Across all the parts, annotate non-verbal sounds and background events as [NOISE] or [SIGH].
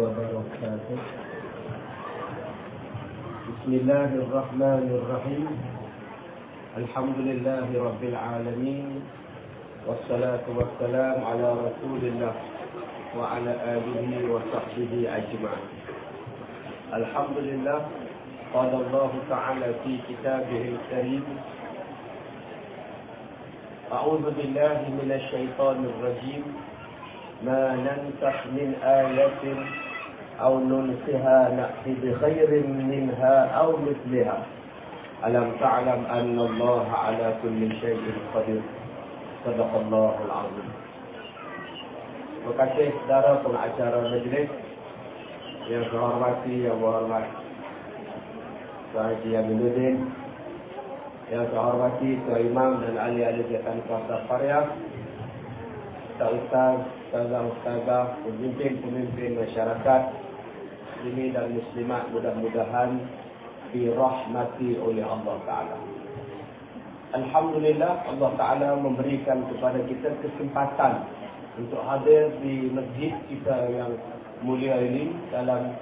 وبركاته بسم الله الرحمن الرحيم. الحمد لله رب العالمين والصلاة والسلام على رسول الله وعلى آله وصحبه أجمعين. الحمد لله قال الله تعالى في كتابه الكريم أعوذ بالله من الشيطان الرجيم. ما ننسخ من آية أو ننسها نأتي بخير منها أو مثلها ألم تعلم أن الله على كل شيء قدير صدق الله العظيم Terima kasih saudara pengacara majlis yang saya hormati, yang berhormat Tuan Haji Aminuddin yang saya hormati Tuan Imam dan ahli-ahli jatan kuasa Faryah Ustaz-Ustaz, Ustazah-Ustazah, pemimpin-pemimpin masyarakat Muslimin dan Muslimat mudah-mudahan dirahmati oleh Allah Ta'ala Alhamdulillah Allah Ta'ala memberikan kepada kita kesempatan untuk hadir di masjid kita yang mulia ini dalam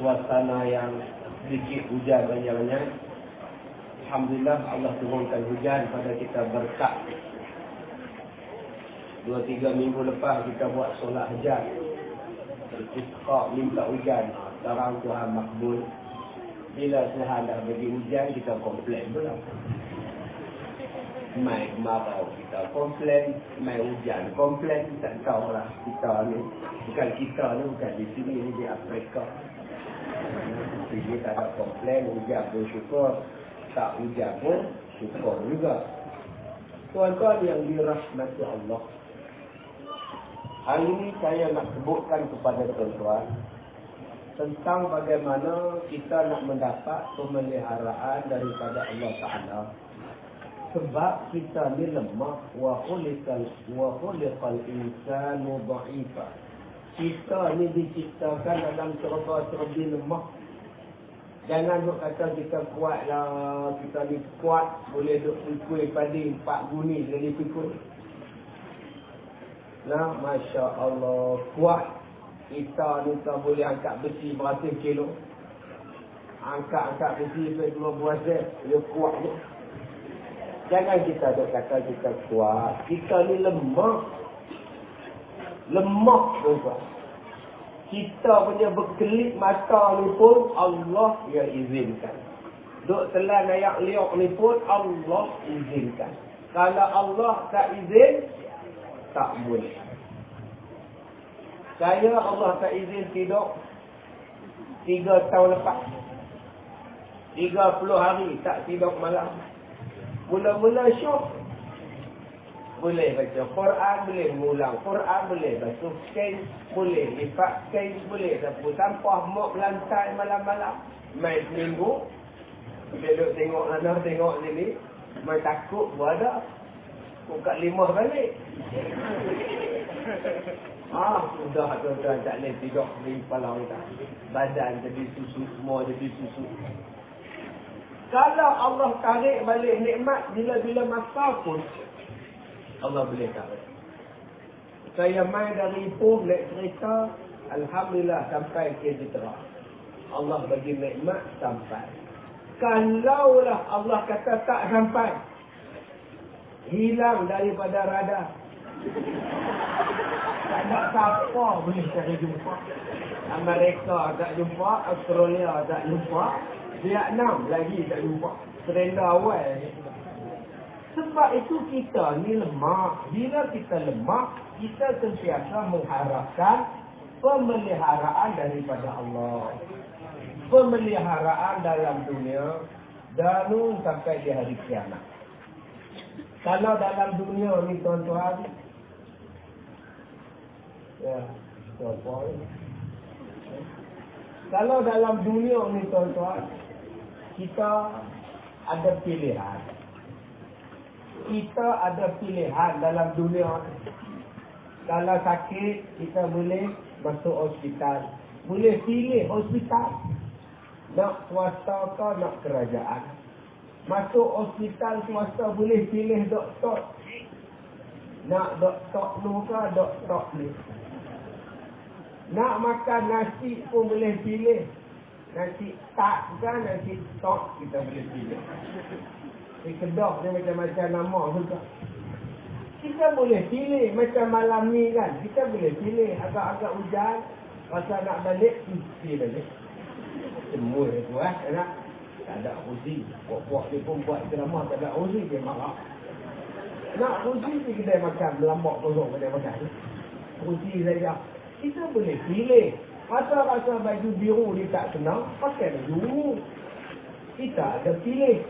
suasana yang sedikit hujan banyak-banyak. Alhamdulillah Allah turunkan hujan pada kita berkat. Dua tiga minggu lepas kita buat solat hajat. Isqa minta hujan. Sekarang Tuhan makbul. Bila Tuhan dah bagi hujan kita komplain pula. Mai kemarau kita komplain, mai hujan komplain, tak tahu lah kita ni. Bukan kita ni, bukan di sini, ni di Afrika. Jadi tak ada komplain, hujan pun syukur. Tak hujan pun syukur juga. Tuan-tuan yang dirahmati Allah. Hari ini saya nak sebutkan kepada tuan-tuan tentang bagaimana kita nak mendapat pemeliharaan daripada Allah Ta'ala. Sebab kita ni lemah wa khuliqal wa khuliqal insanu dha'ifa. Kita ni diciptakan dalam serba-serbi lemah. Jangan duk kata kita kuat lah kita ni kuat boleh duk pikul padi empat guni jadi pikul. Nah masya Allah kuat kita ni tak boleh angkat besi beratus kilo angkat-angkat besi sampai dua buah set dia kuat ni Jangan kita duk kata kita kuat. Kita ni lemah. Lemah tuan Kita punya berkelip mata ni pun Allah yang izinkan. Duk telan ayak liok ni pun Allah izinkan. Kalau Allah tak izin, tak boleh. Saya Allah tak izin tidur tiga tahun lepas. Tiga puluh hari tak tidur malam. Mula-mula syok. Boleh baca Quran, boleh mengulang Quran, boleh basuh kain, boleh lipat kain, boleh sapu sampah, mop lantai malam-malam. Main seminggu. Duduk tengok sana, tengok sini. Main takut pun ada. Buka lima balik. Ah, sudah tuan-tuan tak boleh tidur di kepala kita. Badan jadi susu, semua jadi susu. Kalau Allah tarik balik nikmat bila-bila masa pun Allah boleh tarik. Saya main dari Ipoh naik kereta Alhamdulillah sampai ke Jitra. Allah bagi nikmat sampai. Kalaulah Allah kata tak sampai hilang daripada radar. Tak siapa boleh cari jumpa. Amerika tak jumpa, Australia tak jumpa, Vietnam lagi tak jumpa. Serenda awal. Sebab itu kita ni lemah. Bila kita lemah, kita sentiasa mengharapkan pemeliharaan daripada Allah. Pemeliharaan dalam dunia dan sampai di hari kiamat. Kalau dalam dunia ni tuan-tuan, ya. Kalau dalam dunia ni tuan-tuan, kita ada pilihan. Kita ada pilihan dalam dunia. Kalau sakit, kita boleh masuk hospital. Boleh pilih hospital. Nak swasta ke nak kerajaan. Masuk hospital swasta boleh pilih doktor. Nak doktor lu ke doktor ni. Nak makan nasi pun boleh pilih. Nasi tak kan, nasi tok kita boleh pilih. Di kedok ni macam-macam nama juga. Kita boleh pilih macam malam ni kan. Kita boleh pilih agak-agak hujan. Masa nak balik, mesti balik. Semua itu eh. Nak? Tak ada uji. Puak-puak dia pun buat ceramah tak ada uji. Dia marah. Nak uji di kedai makan. Melambak kosong kedai makan. Uji saja. Kita boleh pilih. Rasa-rasa baju biru dia tak senang. Pakai baju biru. Kita ada pilih.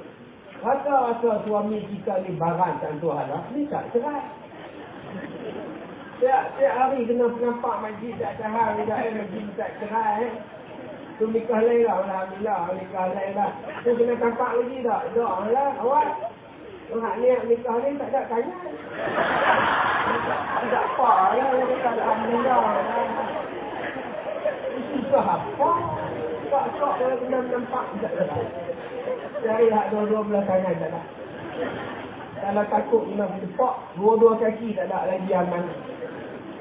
Rasa-rasa suami kita ni barang tak tu halal. Ni tak cerai. Tiap, tiap hari kena penampak majlis tak tahan, tidak ada majlis tak cerai. Eh. Tu nikah lain lah, Alhamdulillah, nikah lain lah. Tu kena tampak lagi tak? Tak lah, awak. Orang ni nikah ni tak ada tanya. Tak apa lah, dia kata Alhamdulillah. Susah apa? Tak sok nampak, tak ada. Cari hak dua-dua belah tangan, tak ada. Kalau takut kena berdepak, dua-dua kaki tak ada lagi aman.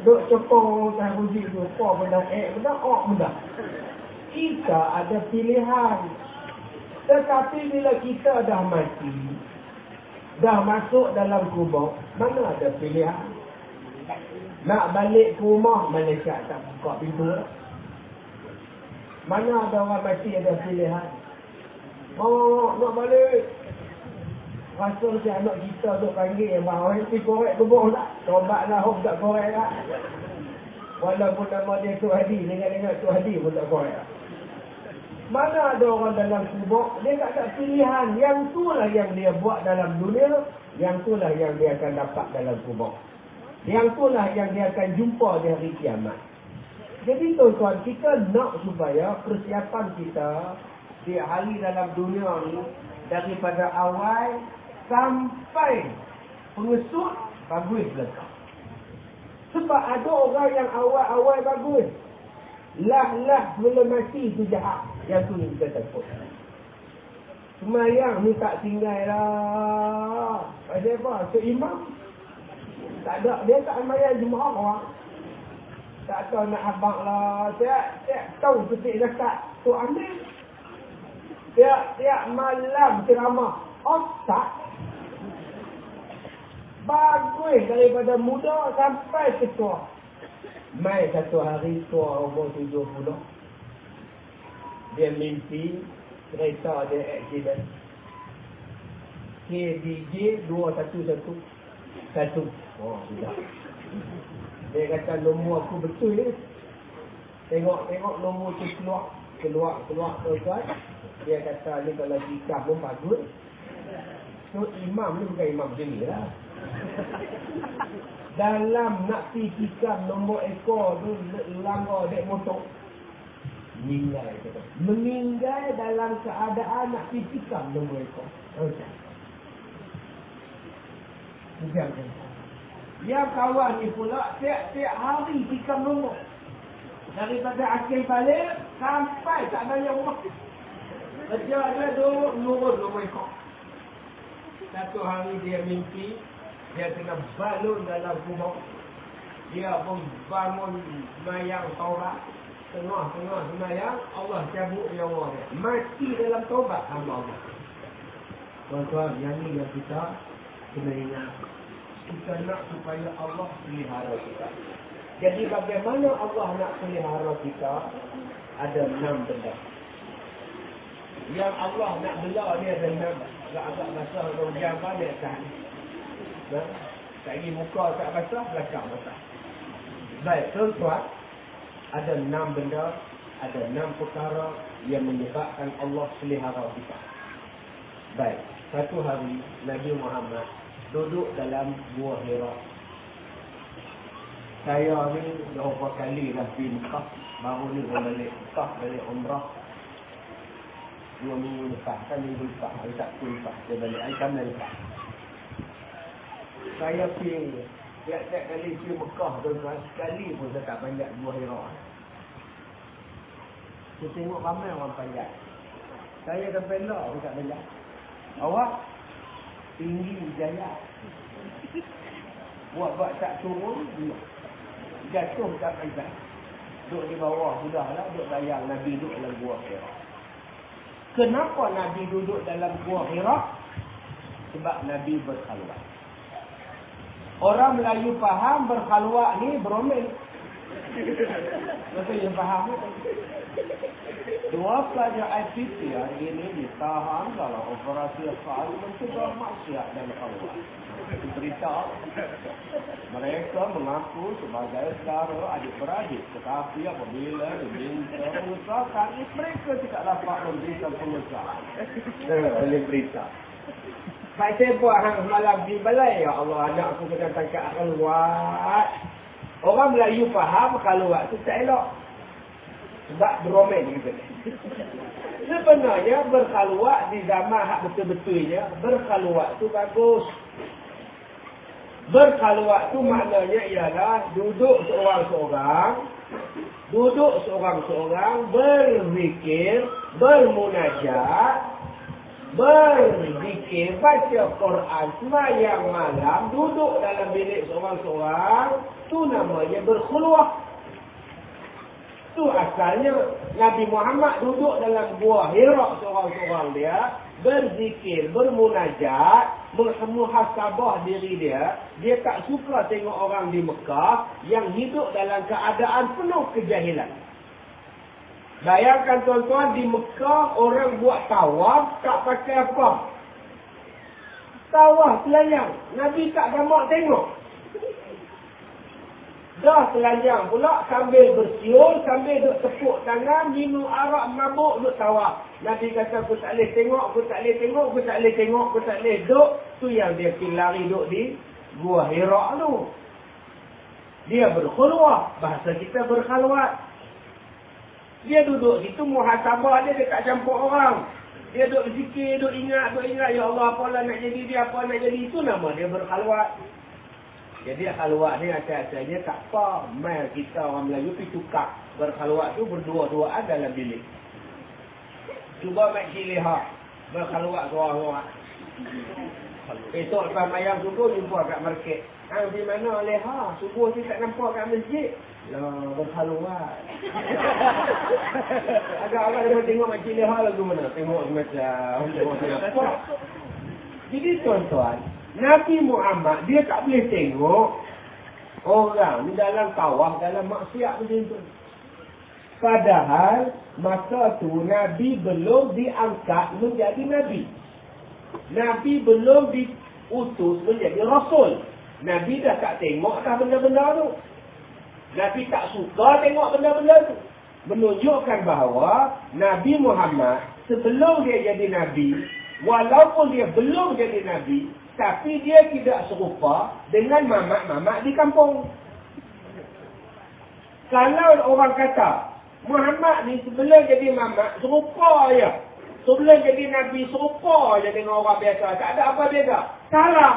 Duk cokong kan rujuk tu, apa benda eh, benda ok benda. Kita ada pilihan. Tetapi bila kita dah mati, dah masuk dalam kubur, mana ada pilihan? Nak balik ke rumah, malaikat tak buka pintu. Mana ada orang mati ada pilihan? Oh, nak balik. Rasa macam anak kita duk panggil yang bahawa yang pergi korek kebun tak? Tobatlah hok tak korek tak? Walaupun nama dia Tu Hadi, dengar-dengar Tu Hadi pun tak korek tak? Mana ada orang dalam kubur, dia tak ada pilihan. Yang tu lah yang dia buat dalam dunia, yang tu lah yang dia akan dapat dalam kubur. Yang tu lah yang dia akan jumpa di hari kiamat. Jadi tuan-tuan, kita nak supaya persiapan kita di hari dalam dunia ni daripada awal sampai pengesut bagus belakang. Sebab ada orang yang awal-awal bagus. Lah-lah belum mati tu jahat. Yang tu kita takut. Semayang ni tak tinggal lah. Pasal apa? So imam. Tak ada. Dia tak semayang jemaah orang. Tak tahu nak abang lah. Tiap, tiap tahu petik zakat. Tu ambil. Tiap-tiap malam ceramah. Otak bagus daripada muda sampai ke tua. Mai satu hari tua umur tujuh puluh. Dia mimpi kereta dia accident. KDJ dua satu satu satu. Oh, sudah. Dia kata nombor aku betul ni. Tengok-tengok nombor tu keluar. Keluar, keluar, keluar. Dia kata ni kalau jika pun bagus. So imam ni bukan imam sini lah. Dalam nak tikam nombor ekor tu langgar dek motor. Meninggal kata. Meninggal dalam keadaan nak tikam nombor ekor. Okay. Bukan Yang kawan ni pula tiap-tiap hari tikam nombor. Daripada akhir balik sampai tak banyak rumah. Kerja dia duduk nurut nombor ekor. Satu hari dia mimpi dia kena balun dalam kubur. Dia pun bangun semayang taubat. Tengah-tengah semayang, Allah cabut nyawa dia. Mati dalam taubat hamba Allah. Tuan-tuan, yang ni yang kita kena ingat. Kita nak supaya Allah pelihara kita. Jadi bagaimana Allah nak pelihara kita? Ada enam benda. Yang Allah nak bela dia enam. Agak-agak atau hujan apa dia tahan. Tak muka tak basah, belakang basah. Baik, tuan-tuan. Ada enam benda, ada enam perkara yang menyebabkan Allah pelihara kita. Baik, satu hari Nabi Muhammad duduk dalam buah Hira. Saya ni berapa kali dah pergi Mekah. Baru ni pun balik Mekah, balik Umrah. Dua minggu lepas, kan minggu lepas. Hari tak lepas, dia balik. Hari kamal lepas saya pergi tiap-tiap kali pergi Mekah tu sekali pun saya tak panjat dua hira. Saya tengok ramai orang panjat. Saya dah bela pun tak panjat. Awak tinggi jaya. Buat-buat tak turun, dia. Jatuh tak panjat. Duduk di bawah sudahlah duduk bayang Nabi duduk dalam gua Hira. Kenapa Nabi duduk dalam gua Hira? Sebab Nabi berkhalwat. Orang Melayu faham berkhalwat ni beromel. Betul yang faham Dua pelajar IPT hari ini ditahan dalam operasi asal mencegah maksiat dan khalwat. Berita mereka mengaku sebagai saudara adik-beradik tetapi apabila diminta pengusaha mereka tidak dapat memberikan pengusaha oleh berita Saya buat hang malam di balai. Ya Allah anak aku kena tangkap keluar orang Melayu faham kalau waktu tak elok. Sebab beromen gitu [LAUGHS] sebenarnya berkhaluat di zaman hak betul-betulnya berkhaluat tu bagus. Berkhaluat tu maknanya ialah duduk seorang-seorang, duduk seorang-seorang, berzikir, bermunajat, berzikir, baca Quran, semayang malam, duduk dalam bilik seorang-seorang, tu namanya berkhuluah. Tu asalnya Nabi Muhammad duduk dalam buah hirak seorang-seorang dia, berzikir, bermunajat, muhasabah diri dia, dia tak suka tengok orang di Mekah yang hidup dalam keadaan penuh kejahilan. Bayangkan tuan-tuan di Mekah orang buat tawaf tak pakai apa. Tawaf selayang. Nabi tak gamak tengok. Dah telanjang pula sambil bersiul, sambil duk tepuk tangan, minum arak, mabuk, duk tawaf. Nabi kata aku tak boleh tengok, aku tak boleh tengok, aku tak boleh tengok, aku tak boleh duk. Tu yang dia pergi lari duk di gua Hira tu. Dia berkhulwah, bahasa kita berkhalwat. Dia duduk situ muhasabah dia dekat campur orang. Dia duduk zikir, duduk ingat, duduk ingat. Ya Allah, apalah nak jadi dia, apa nak jadi. Itu nama dia berkhalwat. Jadi khalwat ni asal-asalnya tak apa. Mai kita orang Melayu pergi tukar. Berkhalwat tu berdua-duaan dalam bilik. Cuba mai ciliha. Berkhalwat suara-suara. Esok lepas mayang subuh jumpa kat market. Ha, di mana leha? Subuh ni tak nampak kat masjid. Lah, berkhalwat. [LAUGHS] Agak-agak dia tengok makcik leha lagu mana? Tengok macam. Jadi tuan-tuan, Nabi Muhammad dia tak boleh tengok orang ni dalam kawah dalam maksiat macam tu. Padahal masa tu Nabi belum diangkat menjadi Nabi. Nabi belum diutus menjadi Rasul. Nabi dah tak tengok dah benda-benda tu. Nabi tak suka tengok benda-benda tu. Menunjukkan bahawa Nabi Muhammad sebelum dia jadi Nabi, walaupun dia belum jadi Nabi, tapi dia tidak serupa dengan mamak-mamak di kampung. Kalau orang kata, Muhammad ni sebelum jadi mamak, serupa je. Sebelum jadi Nabi, serupa je dengan orang biasa. Tak ada apa beza. Salah.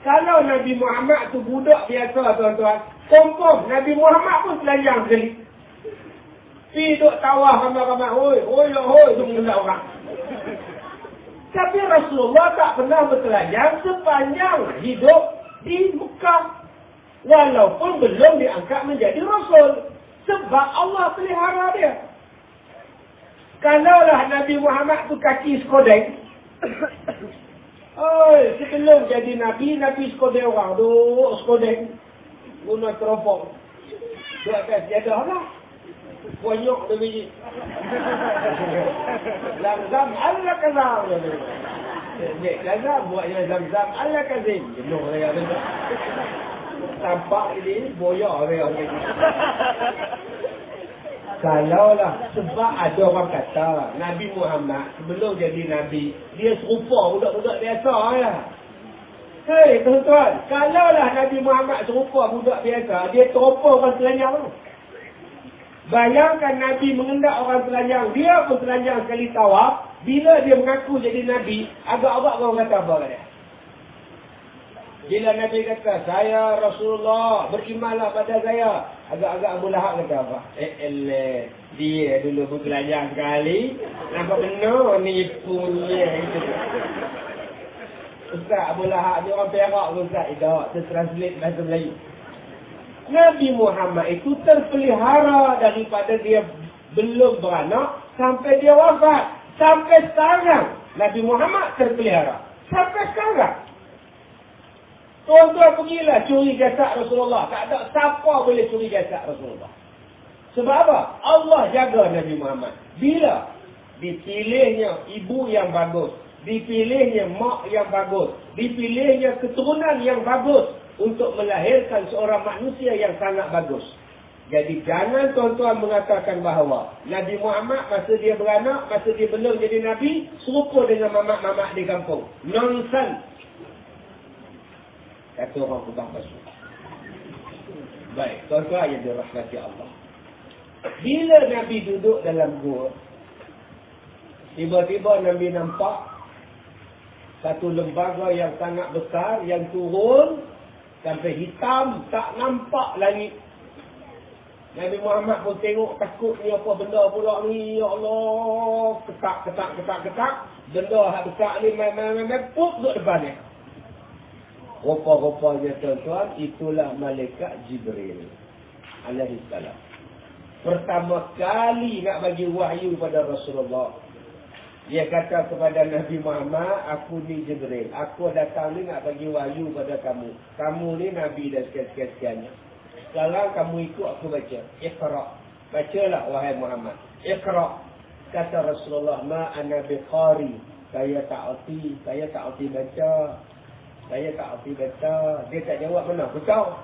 Kalau Nabi Muhammad tu budak biasa, tuan-tuan. Kompong, Nabi Muhammad pun telanjang sekali. Pergi duduk tawah ramai-ramai. Hoi, hoi, hoi, tu mengendak orang. Tapi Rasulullah tak pernah bertelanjang sepanjang hidup di Mekah. Walaupun belum diangkat menjadi Rasul. Sebab Allah pelihara dia. Kalaulah Nabi Muhammad tu kaki sekodeng. Oh, sebelum jadi Nabi, Nabi sekodeng orang. Duk sekodeng. Guna teropong. Duk atas jadah lah. Bonyok dia biji. [LAUGHS] Zam-zam Allah kazam. Nek kazam buat je zam-zam Allah kazim. Jenuh saya. Tampak ini boyak dia. Kalaulah sebab ada orang kata Nabi Muhammad sebelum jadi Nabi dia serupa budak-budak biasa ya. Hei tuan-tuan, kalaulah Nabi Muhammad serupa budak biasa, dia teropong orang selanjang tu. Bayangkan Nabi mengendak orang telanjang. Dia pun telanjang sekali tawaf. Bila dia mengaku jadi Nabi, agak-agak orang kata apa dia? Bila Nabi kata, saya Rasulullah, berimanlah pada saya. Agak-agak Abu Lahab kata apa? Eh, eh, dia dulu telanjang sekali. Nampak benar ni punya. Ustaz Abu Lahab ni orang perak ke Ustaz? Tidak, tertranslate bahasa Melayu. Nabi Muhammad itu terpelihara daripada dia belum beranak sampai dia wafat. Sampai sekarang Nabi Muhammad terpelihara. Sampai sekarang. Tuan-tuan pergilah curi jasad Rasulullah. Tak ada siapa boleh curi jasad Rasulullah. Sebab apa? Allah jaga Nabi Muhammad. Bila dipilihnya ibu yang bagus. Dipilihnya mak yang bagus. Dipilihnya keturunan yang bagus. Untuk melahirkan seorang manusia yang sangat bagus. Jadi jangan tuan-tuan mengatakan bahawa Nabi Muhammad masa dia beranak, masa dia belum jadi Nabi, serupa dengan mamak-mamak di kampung. Nonsense. Kata orang kubah basuh. Baik, tuan-tuan yang dirahmati Allah. Bila Nabi duduk dalam gua, tiba-tiba Nabi nampak satu lembaga yang sangat besar yang turun sampai hitam, tak nampak langit Nabi Muhammad pun tengok takut ni apa benda pula ni. Ya Allah. Ketak, ketak, ketak, ketak. Benda yang besar ni main, main, main. Puk duduk depan ni. Rupa-rupanya tuan-tuan. Itulah malaikat Jibril. Alaihissalam. Pertama kali nak bagi wahyu pada Rasulullah. Dia kata kepada Nabi Muhammad, aku ni Jibril. Aku datang ni nak bagi wahyu pada kamu. Kamu ni Nabi dan sekian-sekian-sekiannya. Sekarang kamu ikut aku baca. Iqra. Bacalah wahai Muhammad. Iqra. Kata Rasulullah, ma ana biqari. Saya tak arti, saya tak arti baca. Saya tak arti baca. Dia tak jawab mana? Aku tahu.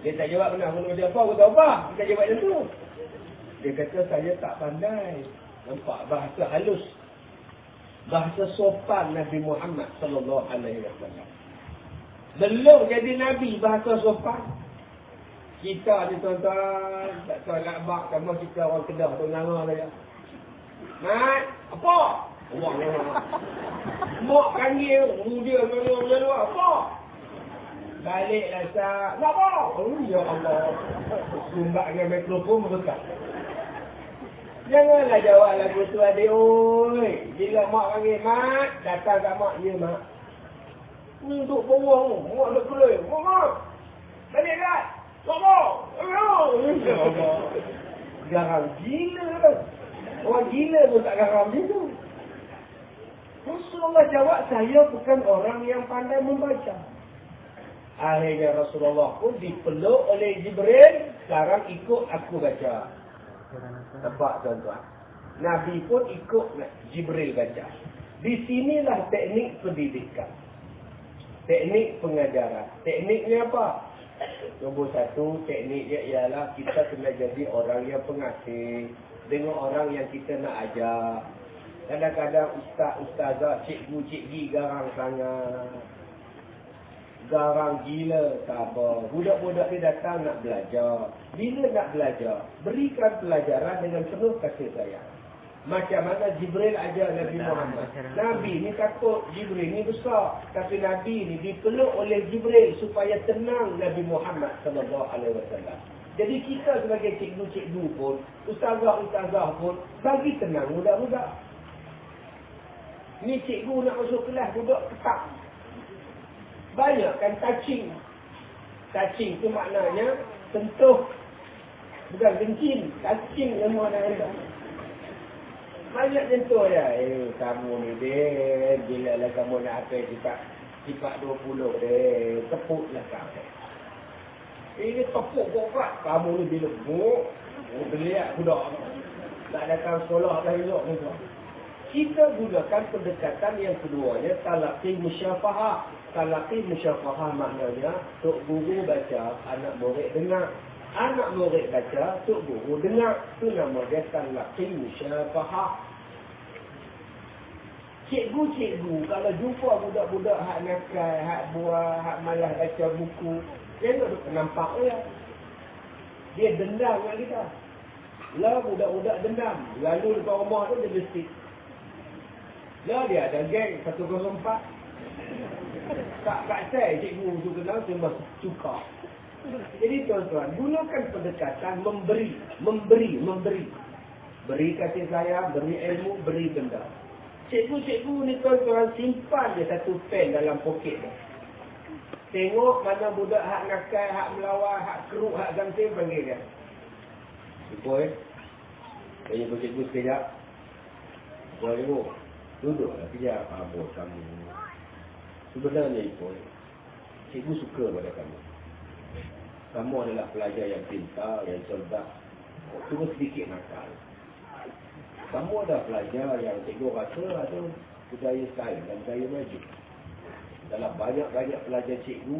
Dia tak jawab mana? Aku baca apa? Aku tahu apa? Dia jawab macam tu. Dia kata saya tak pandai. Nampak bahasa halus. Bahasa sopan Nabi Muhammad sallallahu alaihi wasallam. Belum jadi nabi bahasa sopan. Kita ni tuan-tuan, tak tahu nak bak kita orang kedah tu nama saja. Mat, apa? Allah Allah. Mak panggil, dia melu-melu apa? Baliklah sah. Apa? Oh ya Allah. Sumbak dengan mikrofon mereka. Janganlah jawab lagu tu adik. Oi, bila mak panggil mat, datang kat mak ya mak. Ni duk bawang, mak nak keluar. Mak, mak. Balik kat. Garam gila kan. Orang gila pun tak garam tu. Rasulullah jawab, saya bukan orang yang pandai membaca. Akhirnya Rasulullah pun dipeluk oleh Jibril. Sekarang ikut aku baca. Nampak tuan-tuan. Nabi pun ikut Jibril baca. Di sinilah teknik pendidikan. Teknik pengajaran. Tekniknya apa? Nombor satu, teknik dia ialah kita kena jadi orang yang pengasih dengan orang yang kita nak ajar. Kadang-kadang ustaz-ustazah, cikgu-cikgi garang sangat. Garang gila, tak apa. Budak-budak ni datang nak belajar. Bila nak belajar, berikan pelajaran dengan penuh kasih sayang. Macam mana Jibril ajar Nabi Muhammad. Nabi ni takut Jibril ni besar. Tapi Nabi ni dipeluk oleh Jibril supaya tenang Nabi Muhammad sallallahu alaihi wasallam. Jadi kita sebagai cikgu-cikgu pun, ustazah-ustazah pun bagi tenang budak-budak. Ni cikgu nak masuk kelas budak ketak. Banyak kan touching. Touching tu maknanya sentuh. Bukan kencing. Touching nama anak-anak. Banyak tentu ya. Eh, kamu ni deh. Bila lah kamu nak apa sifat. Sifat 20 deh. Tepuk lah kamu. Ini tepuk kuat. Kamu ni bila buk. Beliak budak. Tak datang sekolah dah elok ni Kita gunakan pendekatan yang keduanya. Talaqi musyafahah. Talaqi musyafahah maknanya. Tok guru baca. Anak murid dengar. Anak murid baca, Tok Guru dengar. Itu nama dia talaqi musyafahah. Cikgu-cikgu, kalau jumpa budak-budak hak nakal, hak buah, hak malah baca buku, dia tak nampak dia. Dia dendam dengan kita. Lah budak-budak dendam. Lalu depan rumah tu dia mesti. Lah dia ada geng, satu kosong empat. Tak kat saya, cikgu tu kenal, cuma suka. Jadi tuan-tuan, gunakan pendekatan memberi, memberi, memberi. Beri kasih sayang, beri ilmu, beri benda. Cikgu-cikgu ni tuan-tuan simpan dia satu pen dalam poket dia. Tengok mana budak hak nakal, hak melawan, hak keruk, hak ganting panggil dia. Jumpa eh. Tanya pun cikgu sekejap. Ibu. Duduklah sekejap. Apa kamu. Sebenarnya ibu. Cikgu suka pada kamu. Kamu adalah pelajar yang pintar, yang cerdas. Cuma sedikit nakal. Kamu adalah pelajar yang cikgu rasa ada budaya sains dan budaya maju. Dalam banyak-banyak pelajar cikgu,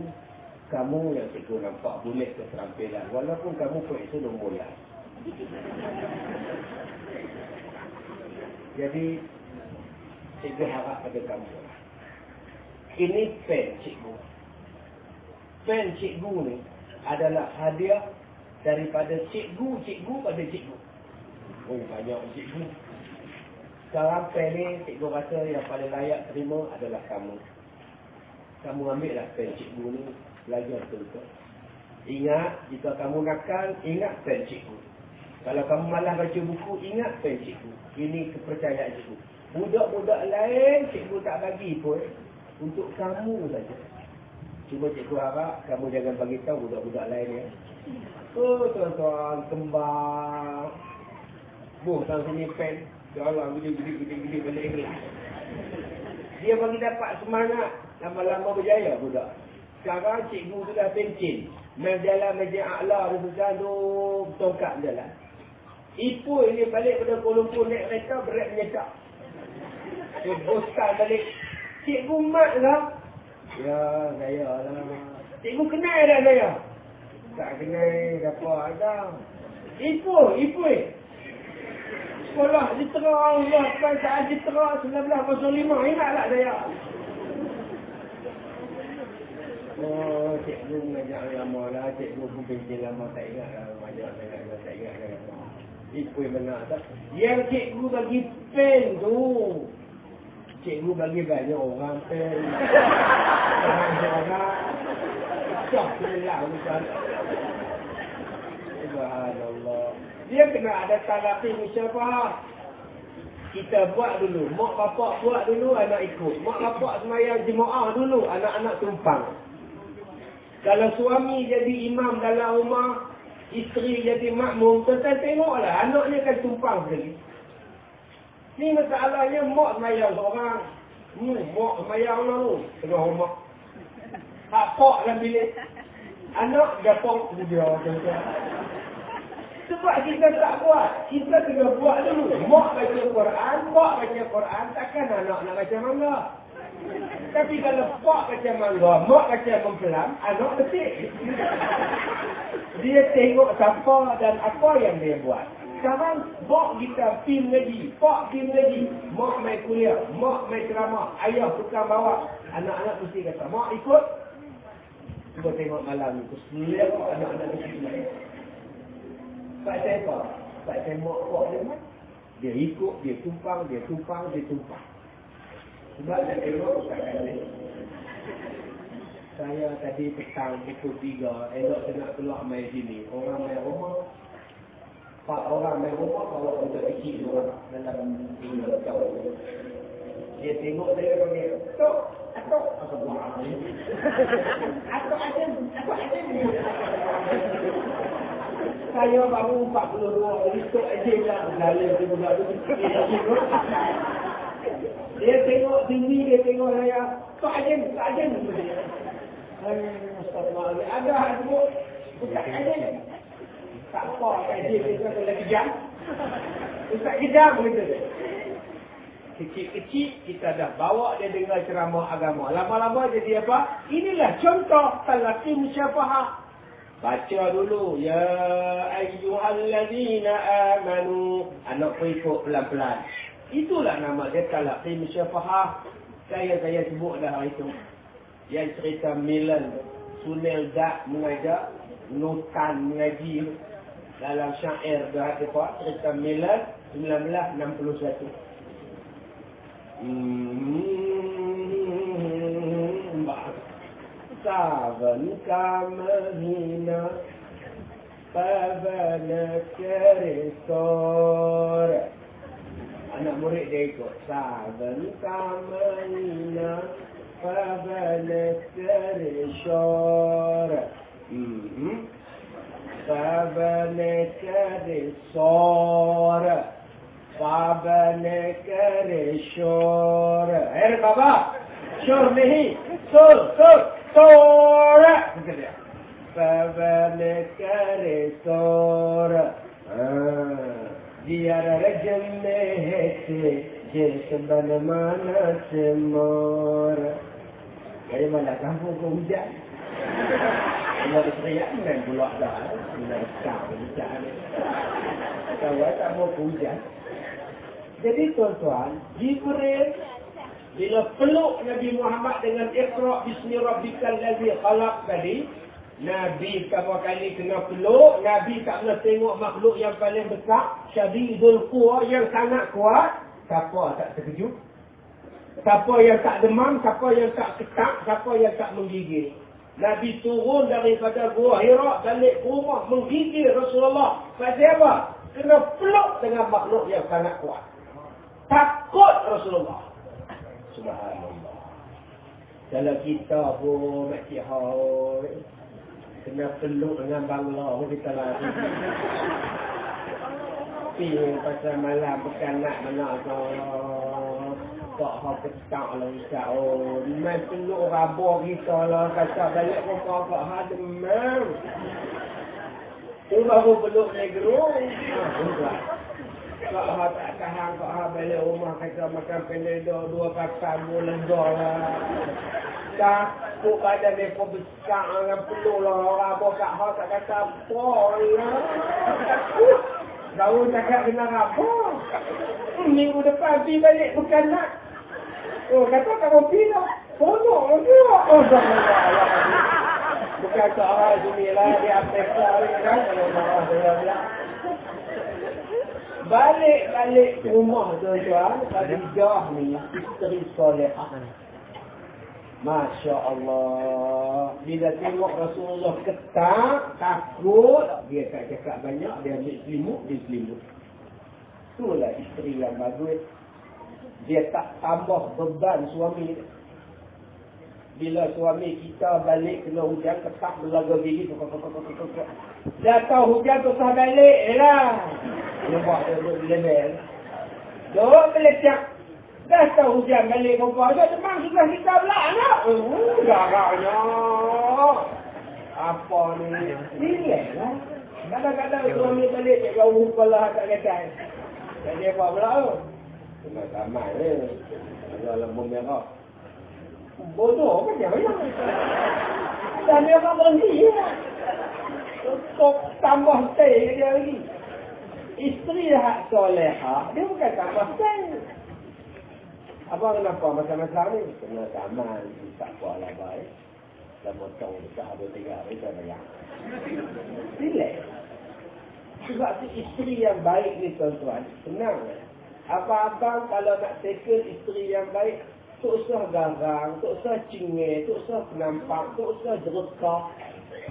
kamu yang cikgu nampak boleh keterampilan. Walaupun kamu periksa nombor lah. Jadi, cikgu harap pada kamu. Ini pen cikgu. Pen cikgu ni adalah hadiah daripada cikgu-cikgu pada cikgu. Oh, banyak cikgu. Sekarang pen ni, cikgu rasa yang paling layak terima adalah kamu. Kamu ambil lah pen cikgu ni, belajar betul-betul. Ingat, jika kamu nakal, ingat pen cikgu. Kalau kamu malah baca buku, ingat pen cikgu. Ini kepercayaan cikgu. Budak-budak lain, cikgu tak bagi pun. Untuk kamu saja. Cuma cikgu harap, kamu jangan bagi tahu budak-budak lain ya. Oh, tuan-tuan, kembang. Buh, dalam sini pen. Jalan, gede-gede-gede balik Inggeris. Dia bagi dapat semangat. Lama-lama berjaya budak. Sekarang cikgu sudah pencin. Main jalan meja a'la, dia sudah tu tongkat jalan. Ipu ini balik pada Lumpur naik kereta berat menyekak. Dia boskan balik. Cikgu mat lah. Ya, saya lah. Cikgu kenal dah saya. Tak kenal, apa ada. Ipu, ipu. Sekolah litera Allah sampai saat litera 1905. Ingatlah saya. Oh, cikgu mengajar lama lah. Cikgu pun bincang lama. Tak ingat lah. Mengajar saya tak ingat lah. Itu yang benar tak? Yang cikgu bagi pen tu. Cikgu bagi banyak orang pen. Orang-orang. Cak lelah bukan. Subhanallah. Dia kena ada talaqi musyafah. Kita buat dulu. Mak bapak buat dulu, anak ikut. Mak bapak semayang jemaah dulu, anak-anak tumpang. Kalau suami jadi imam dalam rumah, isteri jadi makmum, tuan tengoklah anaknya kan tumpang sekali. Ni masalahnya mak semayang seorang. Hmm, mak semayang lah tu. Tengah rumah. Tak pok dalam bilik. Anak gapok dia. Tuan Sebab kita tak buat. Kita kena buat dulu. Mak baca Quran, mak baca Quran. Takkan anak nak baca mangga. Tapi kalau pak baca mangga, mak baca mempelai, anak betik. Dia tengok siapa dan apa yang dia buat. Sekarang, mak kita pin lagi. Pak pin lagi. Mak main kuliah. Mak main ceramah. Ayah tukang bawa. Anak-anak mesti kata, mak ikut. Cuba tengok malam ni. Kesulian anak-anak mesti ikut. Sebab saya apa? Sebab saya mak pak dia mak. Dia ikut, dia tumpang, dia tumpang, dia tumpang. Sebab saya tengok ni. Saya tadi petang pukul tiga, elok saya nak keluar main sini. Orang main rumah. Pak orang main rumah, bawa untuk kecil orang dalam tinggal kau. Dia tengok saya panggil, Tok, Atok, apa buat ni? Atok ada, Atok ada. Saya baru 42, jadi Tok aja lah. Lalu dia budak tu. Dia tengok tinggi, dia tengok saya. Tok aja, Tok aja. Ada hati Ustaz Kadir Tak apa Kadir Dia kata kejam Ustaz kejam begitu Kecil-kecil kita dah bawa dia dengar ceramah agama. Lama-lama jadi apa? Inilah contoh Talaki musyafahah Baca dulu Ya ayyuhallazina amanu. Anak pun ikut pelan-pelan. Itulah nama dia Talaki musyafahah Saya-saya sebut dah itu. Yang cerita Milan Sunil Dak mengajar Nutan mengaji dalam syair Dua Tifa cerita Milad 1961. Hmm. Saban kamina Saban kerisor Anak murid dia ikut Saban kamina Saban kerisor hmm. hmm. قبلك رسارة قبلك رشورة هر بابا شور مهي سور سور سورة قبلك رسارة diyarlara cenneti cinsin benim anasım mor Kelimelerden bu kumcan Bila berteriak kan pulak dah Bila kau hujan Kawan tak mau hujan Jadi tuan-tuan Jibril Bila peluk Nabi Muhammad dengan Iqra' Bismi Rabbikal Lazi Khalaq tadi Nabi pertama kali kena peluk, Nabi tak pernah tengok makhluk yang paling besar, Syadidul Quwa yang sangat kuat, siapa tak terkejut? Siapa yang tak demam, siapa yang tak ketak, siapa yang tak menggigil. Nabi turun daripada Gua Hira balik ke rumah menggigil Rasulullah. Pasal apa? Kena peluk dengan makhluk yang sangat kuat. Takut Rasulullah. Subhanallah. Kalau kita pun macam hal kena peluk dengan bangla pun kita lari. Tapi pasal malam bukan nak mana tak hak ketak lah Ustaz. Oh, main peluk rabur kita lah. Kata balik pun kau kau ha demam. Tu baru peluk negro. Kau ha tak tahan kau ha balik rumah kata makan penedor dua kakak bulan dolar takut badan mereka besar dengan peluh lah apa kat hal tak kata apa lah. Tahu cakap kena apa? Minggu depan pergi balik bukan nak. Oh kata tak mau pergi lah. Tolong lah Oh jangan lah. Bukan ke arah sini lah. Dia ni kan. Balik-balik rumah tuan-tuan. Khadijah ni. Isteri solehah. Masya Allah. Bila tengok Rasulullah ketak, takut. Dia tak cakap banyak, dia ambil selimut, dia selimut. Itulah isteri yang bagus. Dia tak tambah beban suami dia. Bila suami kita balik kena hujan, ketak belaga gigi. Dah tahu hujan tu sah balik lah. Dia buat dia level. Dua belecak. Dah tahu hujan balik perempuan tu, teman sudah kita pula. Uh, garaknya. Apa ni? Nilai lah. Kadang-kadang suami balik cek kau kepala tak kata. Jadi apa pula tu? Kena tamat ni. Ada lembu merah. Bodoh kan dia banyak. Dan merah berhenti lah. Kau tambah stay dia lagi. Isteri hak soleha, dia bukan tambah stay. Abang kenapa masa-masa ni? Kena taman, tak apa lah baik. Dah motong dekat dua tiga hari, dah bayar. Relax. Sebab tu isteri yang baik ni tuan-tuan, senang. Apa-abang kalau nak tackle isteri yang baik, tak usah garang, tak usah cingir, tak usah penampak, tak usah jerekah.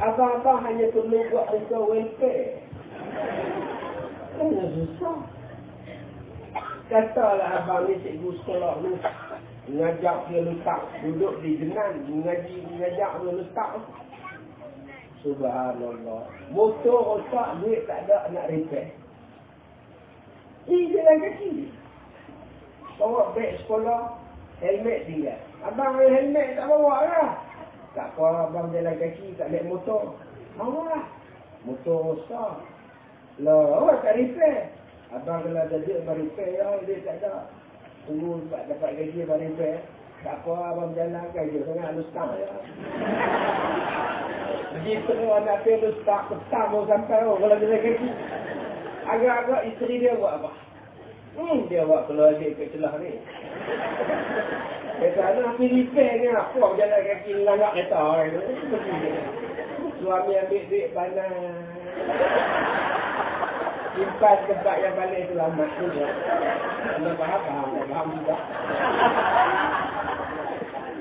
Abang-abang hanya perlu buat muka welfare. Kena susah. Katalah abang ni cikgu sekolah ni. Mengajak dia letak duduk di jenan. Mengaji, mengajak dia letak. Subhanallah. Motor otak duit tak ada nak repair. Ini jalan kaki. Bawa beg sekolah. Helmet tinggal. Abang ada helmet tak bawa lah. Tak apa abang jalan kaki tak naik motor. Bawa lah. Motor rosak. Lah, awak tak repair. Abang ada duit abang repair ya, dia tak ada. Tunggu dapat, dapat gaji abang repair. Tak apa abang berjalan kerja sangat lu start ya. Begitu anak dia lu start petang mau sampai oh kalau dia gaji. Agak-agak isteri dia buat apa? Hmm, dia buat keluar dia ke celah ni. Sana pergi repair ni apa berjalan kaki langgar kereta ni. Suami ambil duit panas simpan tempat yang paling selamat juga. Anda faham? Faham, faham juga.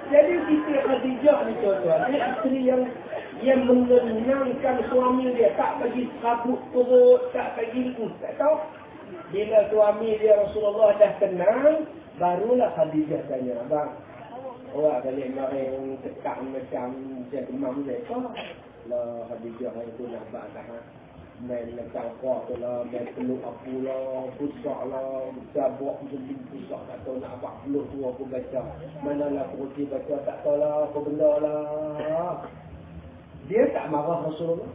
Jadi Siti Khadijah ni tuan-tuan, dia isteri yang yang menenangkan suami dia. Tak bagi kabut perut, tak bagi itu. Tak tahu. Bila suami dia Rasulullah dah tenang, barulah Khadijah tanya, Abang, Orang balik mari tekak macam macam demam mereka. Lah Khadijah itu nak buat dah. Main lekat kuah tu lah, main peluk aku lah, pusak lah, cabuk jadi pusak tak tahu nak apa peluk tu aku baca. Mana lah aku baca tak tahu lah apa benda lah. Dia tak marah Rasulullah.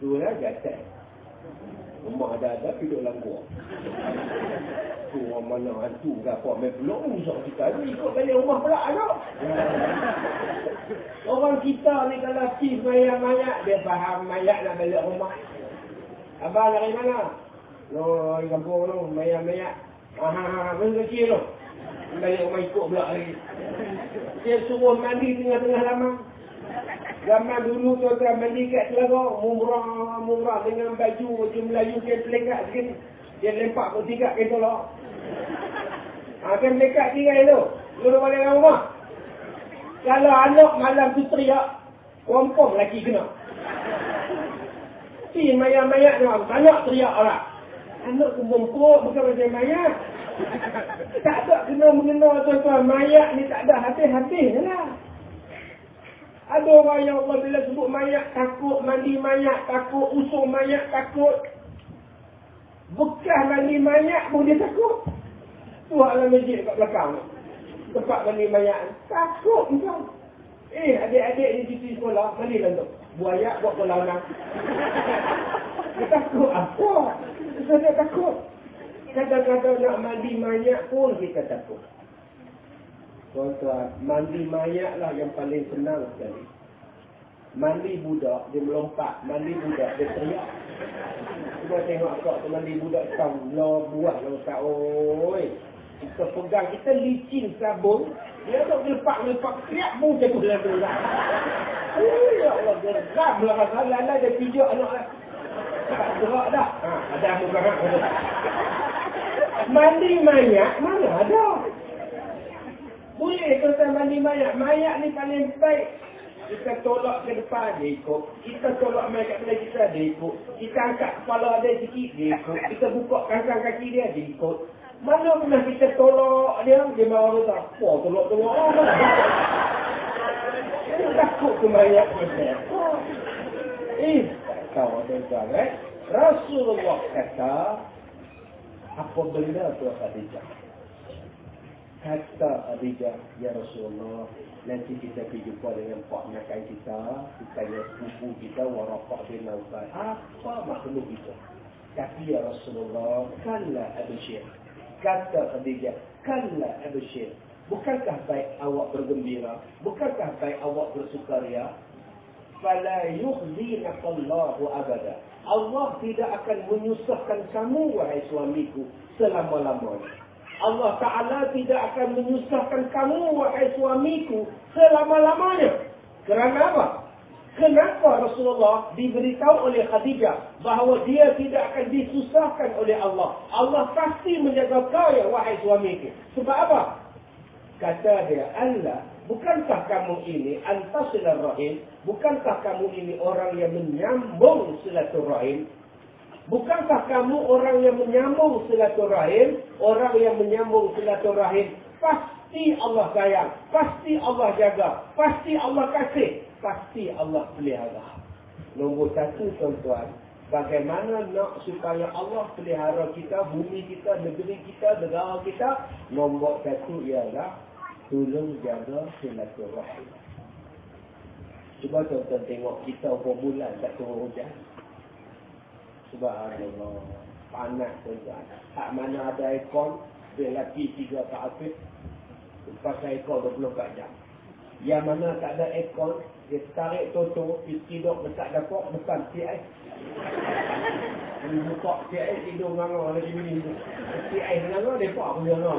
Lah jatuh. Rumah ada-ada duduk dalam gua. Tu orang mana hantu ke apa. Main peluk pun kita ni. Ikut balik rumah pula ada. [LAUGHS] orang kita ni kalau chief mayat-mayat. Dia faham mayat nak balik rumah. Abang dari mana? No, di kampung tu. Mayat-mayat. Aha, ha, ha, masa kecil tu. Balik rumah ikut pula lagi. Dia suruh mandi tengah-tengah lama. Zaman dulu tu tuan mandi kat telaga, murah murah dengan baju baju Melayu ke pelekat sikit. Dia lempak pun tiga ke tolak. Ha, kan pelekat tiga itu. Lu dah balik rumah. Kalau anak malam tu teriak, kompong lagi kena. Si mayat-mayat ni, banyak teriak orang. Anak tu bongkok bukan macam mayat. Tak ada kena mengenal tuan-tuan. Mayat ni tak ada hati-hati lah. Ada orang yang Allah bila sebut mayat takut, mandi mayat takut, usung mayat takut. Bekas mandi mayat pun dia takut. Tu alam masjid kat belakang. Tempat mandi mayat. Takut macam. Eh, adik-adik di sisi sekolah, mandi lah tu. Buaya buat kolam nak. [LAUGHS] Dia takut apa? Dia takut. Kadang-kadang nak mandi mayat pun kita takut. Tuan-tuan, mandi mayat lah yang paling senang sekali. Mandi budak, dia melompat. Mandi budak, dia teriak. Cuba tengok akak tu mandi budak tau. Lo buah lo tak. Oi. Kita pegang, kita licin sabun. Dia tak lepak-lepak teriak pun jatuh dalam tu lah. Ya Allah, geram lah masalah lah. Dia pijak anak lah. Tak gerak dah. Ha, ada gerak. Mandi mayat, mana ada? Boleh tuan mandi mayat. Mayat ni paling baik. Kita tolak ke depan, dia ikut. Kita tolak mayat kat belakang kita, dia ikut. Kita angkat kepala dia sikit, dia ikut. Kita buka kangkang kaki dia, dia ikut. Mana pernah kita tolak dia, dia marah dia tak. Wah, tolak-tolak. Oh, dia takut ke mayat Eh, tak tahu tuan-tuan eh. Rasulullah kata, apa benda tu Khadijah? Kata Khadijah, Ya Rasulullah, nanti kita pergi jumpa dengan Pak Nakai kita, kita yang sepupu kita, Warafah bin Naufal. Apa makhluk itu? Tapi Ya Rasulullah, kalla abushir. Kata Khadijah, kalla abushir. Bukankah baik awak bergembira? Bukankah baik awak bersukaria? Fala yukhzinakallahu abada. Allah tidak akan menyusahkan kamu, wahai suamiku, selama-lamanya. Allah Ta'ala tidak akan menyusahkan kamu, wahai suamiku, selama-lamanya. Kerana apa? Kenapa Rasulullah diberitahu oleh Khadijah bahawa dia tidak akan disusahkan oleh Allah? Allah pasti menjaga kau ya, wahai suamiku. Sebab apa? Kata dia, Allah, bukankah kamu ini antasilah rahim? Bukankah kamu ini orang yang menyambung silaturahim? Bukankah kamu orang yang menyambung silaturahim? Orang yang menyambung silaturahim pasti Allah sayang, pasti Allah jaga, pasti Allah kasih, pasti Allah pelihara. Nombor satu tuan-tuan, bagaimana nak supaya Allah pelihara kita, bumi kita, negeri kita, negara kita? Nombor satu ialah tolong jaga silaturahim. Cuba tuan-tuan tengok kita berapa bulan tak turun hujan. Subhanallah. Panas tuan-tuan. Tak mana ada aircon, dia lagi tiga tak habis. Lepas aircon 24 jam. Yang mana tak ada aircon, dia tarik toto, dia tidur dekat dapur, depan CI. Dia buka CI, tidur nganga lagi ni. CI nganga, dia pak pun nganga.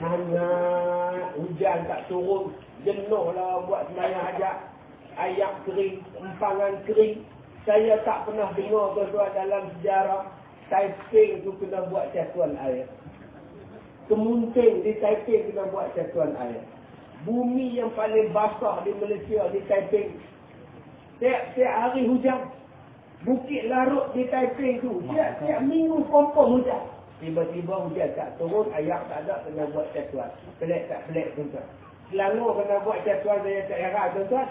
Hangat, hujan tak turun, jenuh lah buat semayang hajat. Ayak kering, empangan kering, saya tak pernah dengar tuan-tuan dalam sejarah Taiping tu kena buat catuan air. Kemunting di Taiping kena buat catuan air. Bumi yang paling basah di Malaysia di Taiping. Tiap-tiap hari hujan. Bukit Larut di Taiping tu. Tiap-tiap minggu kompong hujan. Tiba-tiba hujan tak turun, ayak tak ada, kena buat catuan. Pelik tak pelik tuan-tuan. Selangor kena buat jatuan saya tak heran tuan-tuan.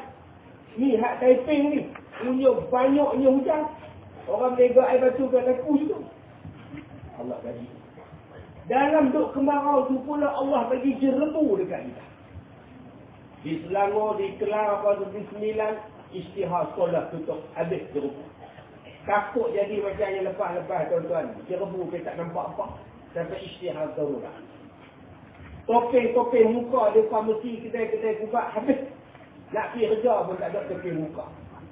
Ni hak Taiping ni. Punya banyaknya hujan. Orang lega air batu kat lepu situ. Allah bagi. Dalam duk kemarau tu pula Allah bagi jerebu dekat kita. Di Selangor, di Kelang, apa tu, di Sembilan, istihar sekolah tutup. Habis jerebu. Takut jadi macam yang lepas-lepas tuan-tuan. Jerebu kita tak nampak apa. Sampai istihar terulah topeng-topeng muka depan mesti kedai-kedai kubat habis. Nak pergi kerja pun tak ada topeng muka.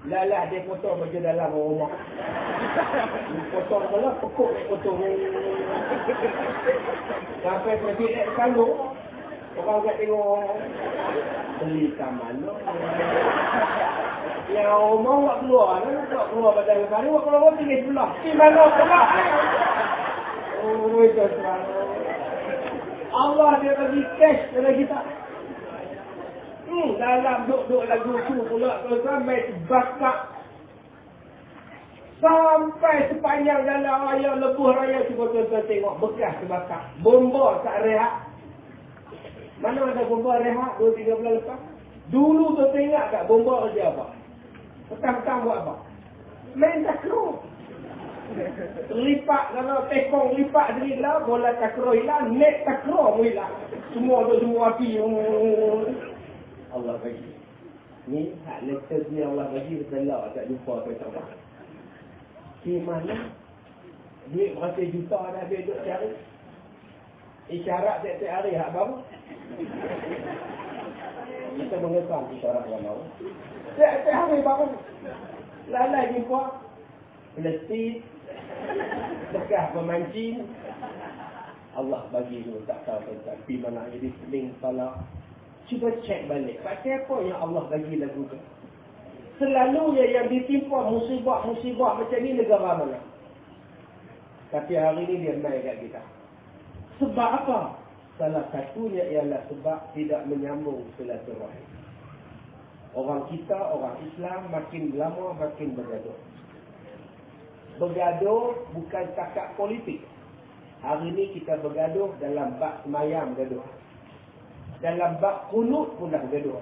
Lalah dia potong baju dalam rumah. potong dalam pekuk dia potong. Sampai pergi naik kalau orang kat tengok beli kat mana. Yang rumah buat keluar, buat keluar badan lepas ni, buat keluar tinggi sebelah. Di mana keluar? Oh, itu. Allah dia bagi cash kepada kita. Hmm, dalam duk-duk lagu tu pula tuan-tuan bakak. Sampai sepanjang dalam raya lebuh raya cuba tuan-tuan tengok bekas terbakar. Bomba tak rehat. Mana ada bomba rehat 2-3 bulan lepas? Dulu tu tengok tak bomba kerja apa? Petang-petang buat apa? Main takruf. Lipat kalau tekong lipat sendiri lah, bola takro hilang, net takro pun hilang. Semua tu semua api. Allah bagi. Ni hak latest ni Allah bagi setelah tak jumpa tak apa. Di mana? Duit berapa juta dah habis duduk cari. Isyarat tiap-tiap hari hak baru. Kita mengesam isyarat yang baru. Tiap-tiap hari baru. Lalai jumpa. Palestin, Bekah memancing Allah bagi tu tak tahu tentang Pi mana jadi seling salah Cuba cek balik Pasal apa yang Allah bagi lagu tu Selalunya yang ditimpa musibah-musibah macam ni negara mana Tapi hari ni dia main kat kita Sebab apa? Salah satunya ialah sebab tidak menyambung silaturahim Orang kita, orang Islam makin lama makin bergaduh bergaduh bukan cakap politik. Hari ini kita bergaduh dalam bak semayam bergaduh. Dalam bak kunut pun dah bergaduh.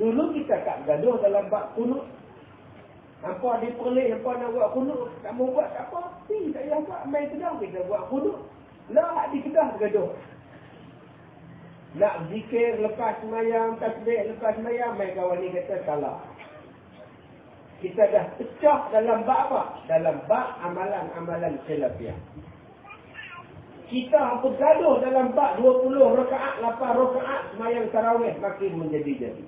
Dulu kita tak bergaduh dalam bak kunut. Apa ada perlih, apa nak buat kunut. Tak mau buat apa. Si, tak payah buat. Main sedang kita buat kunut. Lah, di kedah bergaduh. Nak zikir lepas semayam, tasbih lepas semayam, main kawan ni kata salah kita dah pecah dalam bab apa? Dalam bab amalan-amalan selafiah. Kita bergaduh dalam bab 20 rakaat, 8 rakaat semayang tarawih makin menjadi-jadi.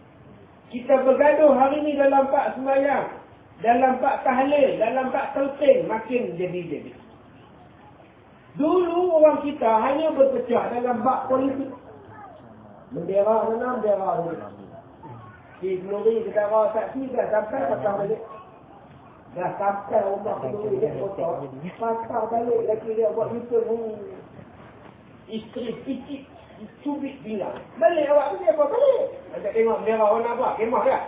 Kita bergaduh hari ini dalam bab semayang, dalam bab tahlil, dalam bab telping makin jadi-jadi. Dulu orang kita hanya berpecah dalam bab politik. Bendera sana, bendera sana. Di Nuri kita taksi dah sampai patah balik. Dah sampai rumah Nuri dia kotor. Patah balik lagi dia buat YouTube. Hmm. Isteri picit. Cubit bilang. Balik awak ni apa balik? Ada tengok merah warna apa? Kemah tak?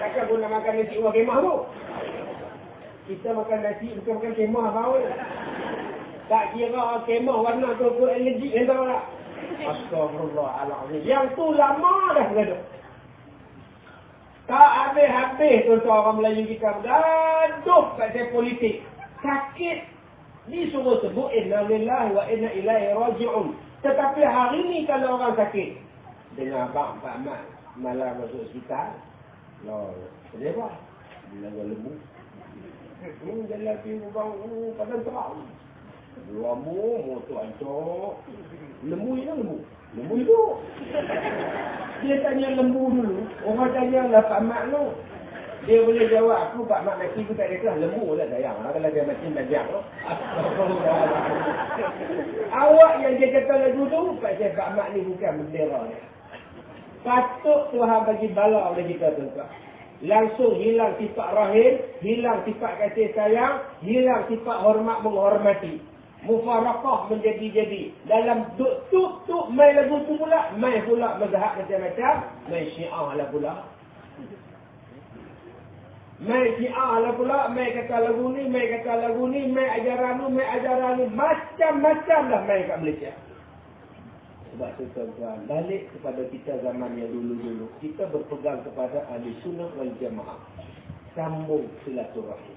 Takkan guna makan nasi uang kemah tu? Kita makan nasi bukan makan kemah bau. Tak kira kemah warna tu pun energi. Entah tak? Astagfirullahaladzim. Yang tu lama dah gaduh. Tak habis-habis tuan-tuan orang Melayu kita gaduh kat politik. Sakit. Disuruh sebut inna lillahi wa inna ilaihi raji'un. Tetapi hari ni kalau orang sakit. Dengar abang Pak Ahmad malam masuk hospital. Loh, sedih apa? Dia lagu lembu. Hmm, dia lagi bang, hmm, terang. Lembu, motor hancur. Lembu ini lembu. Lembu itu. Dia tanya lembu dulu. Orang tanya lah Pak Mak tu. Dia boleh jawab aku Pak Mak mati aku tak kelas. Lembu lah sayang. Kalau dia mati najak tu. [LAUGHS] Awak yang dia kata lagu tu. Pasal Pak Mak ni bukan bendera ni. Patut Tuhan bagi bala oleh kita tu. Langsung hilang sifat rahim. Hilang sifat kasih sayang. Hilang sifat hormat menghormati mufarakah menjadi-jadi. Dalam tuk-tuk main lagu tu pula, main pula mazhab macam-macam, main syiah lah pula. Main syiah lah pula, main kata lagu ni, main kata lagu ni, main ajaran ni, main ajaran ni, macam-macam lah main kat Malaysia. Sebab tu tuan-tuan, balik kepada kita zaman yang dulu-dulu. Kita berpegang kepada ahli sunnah wal jamaah. Sambung silaturahim.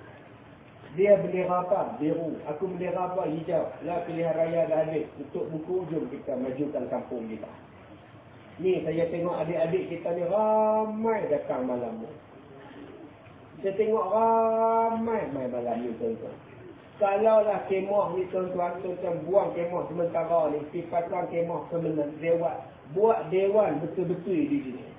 Dia bendera apa? Biru. Aku bendera apa? Hijau. Lah pilihan raya dah habis. Untuk buku ujung kita majukan kampung kita. Ni saya tengok adik-adik kita ni ramai datang malam ni. Saya tengok ramai main malam ni tuan-tuan. Kalau lah kemah ni tuan-tuan, tuan-tuan buang kemah sementara ni, si pasang kemah sebenarnya, dewan. Buat dewan betul-betul di sini.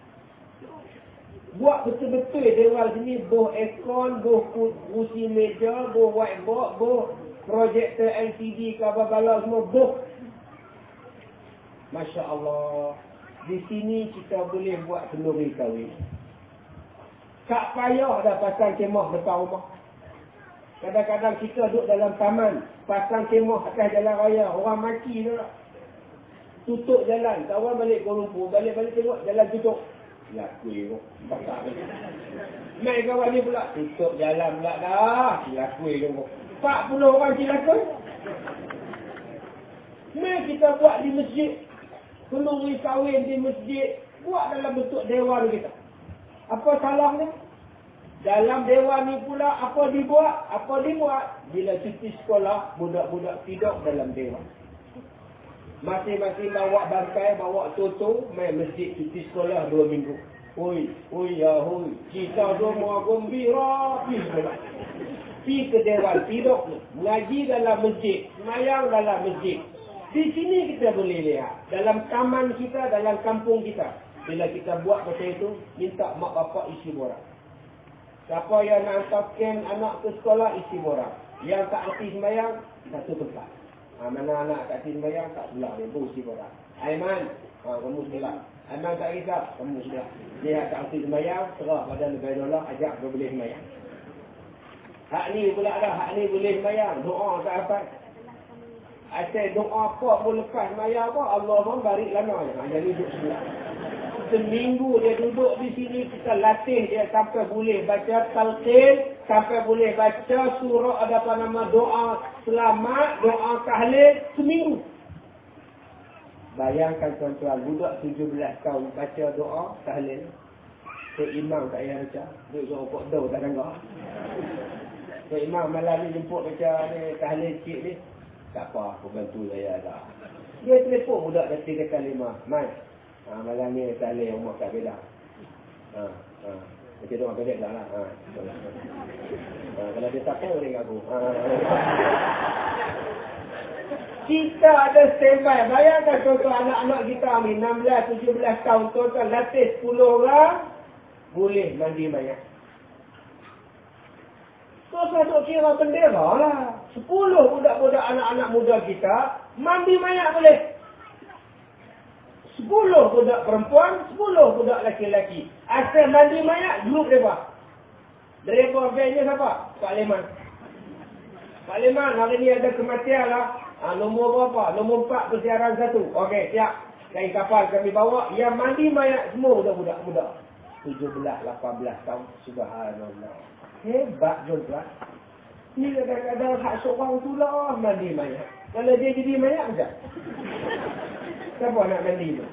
Buat betul-betul dewan sini, boh aircon, boh kursi meja, boh whiteboard, boh projektor LCD, kabar bala semua, boh. Masya Allah. Di sini kita boleh buat kenduri kahwin. Tak payah dah pasang kemah depan rumah. Kadang-kadang kita duduk dalam taman, pasang kemah atas jalan raya, orang mati tu. Tutup jalan, kawan balik Kuala Lumpur, balik-balik tengok jalan tutup. Tu, bakar ni. Mai kawan ni pula, tutup jalan pula dah. Lakui tu. 40 orang cilakui. Mai kita buat di masjid. Keluri kahwin di masjid. Buat dalam bentuk dewan kita. Apa salahnya? Dalam dewan ni pula apa dibuat? Apa dibuat? Bila cuti sekolah, budak-budak tidur dalam dewan. Masing-masing bawa bangkai, bawa toto, main masjid cuti sekolah dua minggu. Oi, oi ya oi. Kita semua gembira, pergi ke dewan, tidur Mengaji dalam masjid, semayang dalam masjid. Di sini kita boleh lihat. Dalam taman kita, dalam kampung kita. Bila kita buat macam itu, minta mak bapak isi borang. Siapa yang nak hantar anak ke sekolah, isi borang. Yang tak hati sembahyang, satu tempat. Ha, mana anak tak hati sembahyang, tak sebelah dia. Pun isi borang. Aiman, ha, kamu sebelah. Aiman tak risau, kamu sebelah. Dia tak hati sembahyang, serah pada lebih dolar, ajak dia boleh sembahyang. Hak ni pula dah, hak ni boleh sembahyang. Doa tak apa. Asyik doa apa pun lepas sembahyang apa, Allah pun barik lama. Ha, jadi duduk sebelah seminggu dia duduk di sini kita latih dia sampai boleh baca talqin sampai boleh baca surah ada apa nama doa selamat doa tahlil seminggu. Bayangkan tuan-tuan budak 17 tahun baca doa tahlil tu imam tak payah baca. Duduk suruh pok dau tak dengar. Tu imam malam ni jemput baca ni tahlil cik ni. Tak apa aku bantu saya dah dia telefon budak dah tiga kali lima mai. Ha, malam ni salih rumah kat beda. Ha, ha. Macam tu orang pendek dah lah. Ha. Ha, kalau dia tak tahu dia aku. Ha. Kita ada standby. Bayangkan contoh anak-anak kita ni 16, 17 tahun. Contoh latih 10 orang. Boleh mandi banyak. So, saya duk kira bendera lah. 10 budak-budak anak-anak muda kita. Mandi banyak boleh. Sepuluh budak perempuan, sepuluh budak laki-laki. Asal mandi mayat, grup mereka. Driver van-nya siapa? Pak Leman. Pak Leman, hari ni ada kematian lah. Ha, nombor berapa? Nombor empat persiaran satu. Okey, siap. Kain kapal kami bawa. Yang mandi mayat semua budak-budak muda. Tujuh belas, lapan belas tahun. Subhanallah. Hebat tuan-tuan. Ni kadang-kadang hak seorang tu lah mandi mayat. Kalau dia jadi mayat macam? Siapa nak mandi tu?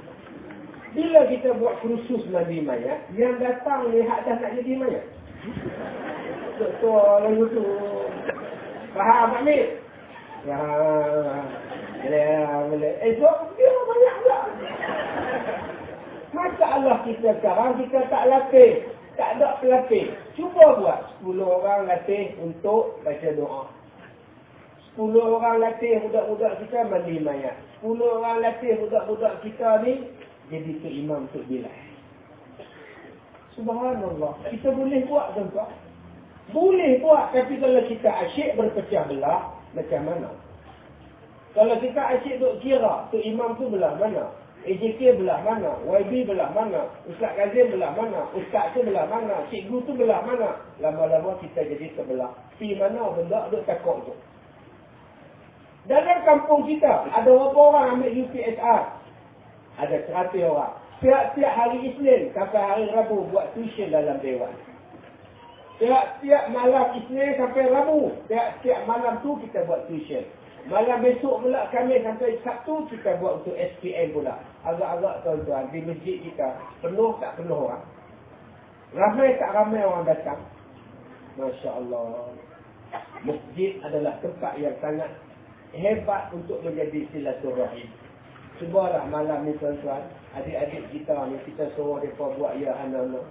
Bila kita buat kursus mandi mayat, yang datang ni hak dah nak jadi mayat. Doktor lalu tu. Faham tak ni? Ya. Boleh. Esok dia banyak pula. Masalah kita sekarang, kita tak latih. Tak ada pelatih. Cuba buat. 10 orang latih untuk baca doa. 10 orang latih budak-budak kita mandi mayat. 10 orang latih budak-budak kita ni jadi tu imam tu bilal. Subhanallah. Kita boleh buat tuan-tuan. Boleh buat tapi kalau kita asyik berpecah belah macam mana? Kalau kita asyik duk kira tu imam tu belah mana? AJK belah mana? YB belah mana? Ustaz Kazim belah mana? Ustaz tu belah mana? Cikgu tu belah mana? Lama-lama kita jadi sebelah. Pi mana benda duk takut tu. Dalam kampung kita, ada berapa orang ambil UPSR? Ada seratus orang. Tiap-tiap hari Isnin sampai hari Rabu buat tuition dalam dewan. Tiap-tiap malam Isnin sampai Rabu. Tiap-tiap malam tu kita buat tuition. Malam besok pula kami sampai Sabtu kita buat untuk SPM pula. Agak-agak tuan-tuan di masjid kita penuh tak penuh orang. Ramai tak ramai orang datang. Masya Allah. Masjid adalah tempat yang sangat hebat untuk menjadi silaturahim. Cubalah malam ni tuan-tuan. Adik-adik kita ni kita suruh mereka buat ya anak-anak.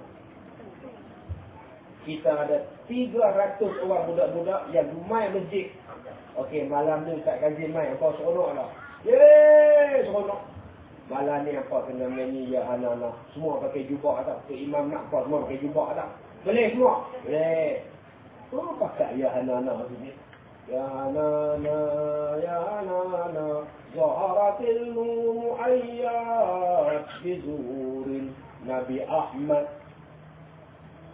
Kita ada 300 orang budak-budak yang main masjid Okey, malam ni Ustaz Kazi main. Apa seronok lah. Yeay, seronok. Malam ni apa kena nyanyi ya anak-anak. Semua pakai jubah tak? Tu imam nak apa semua pakai jubah tak? Boleh semua? Boleh. Semua pakai ya anak-anak sini. Ya anak-anak, ya anak-anak. Zaharatil mu'ayyat bizurin Nabi Ahmad.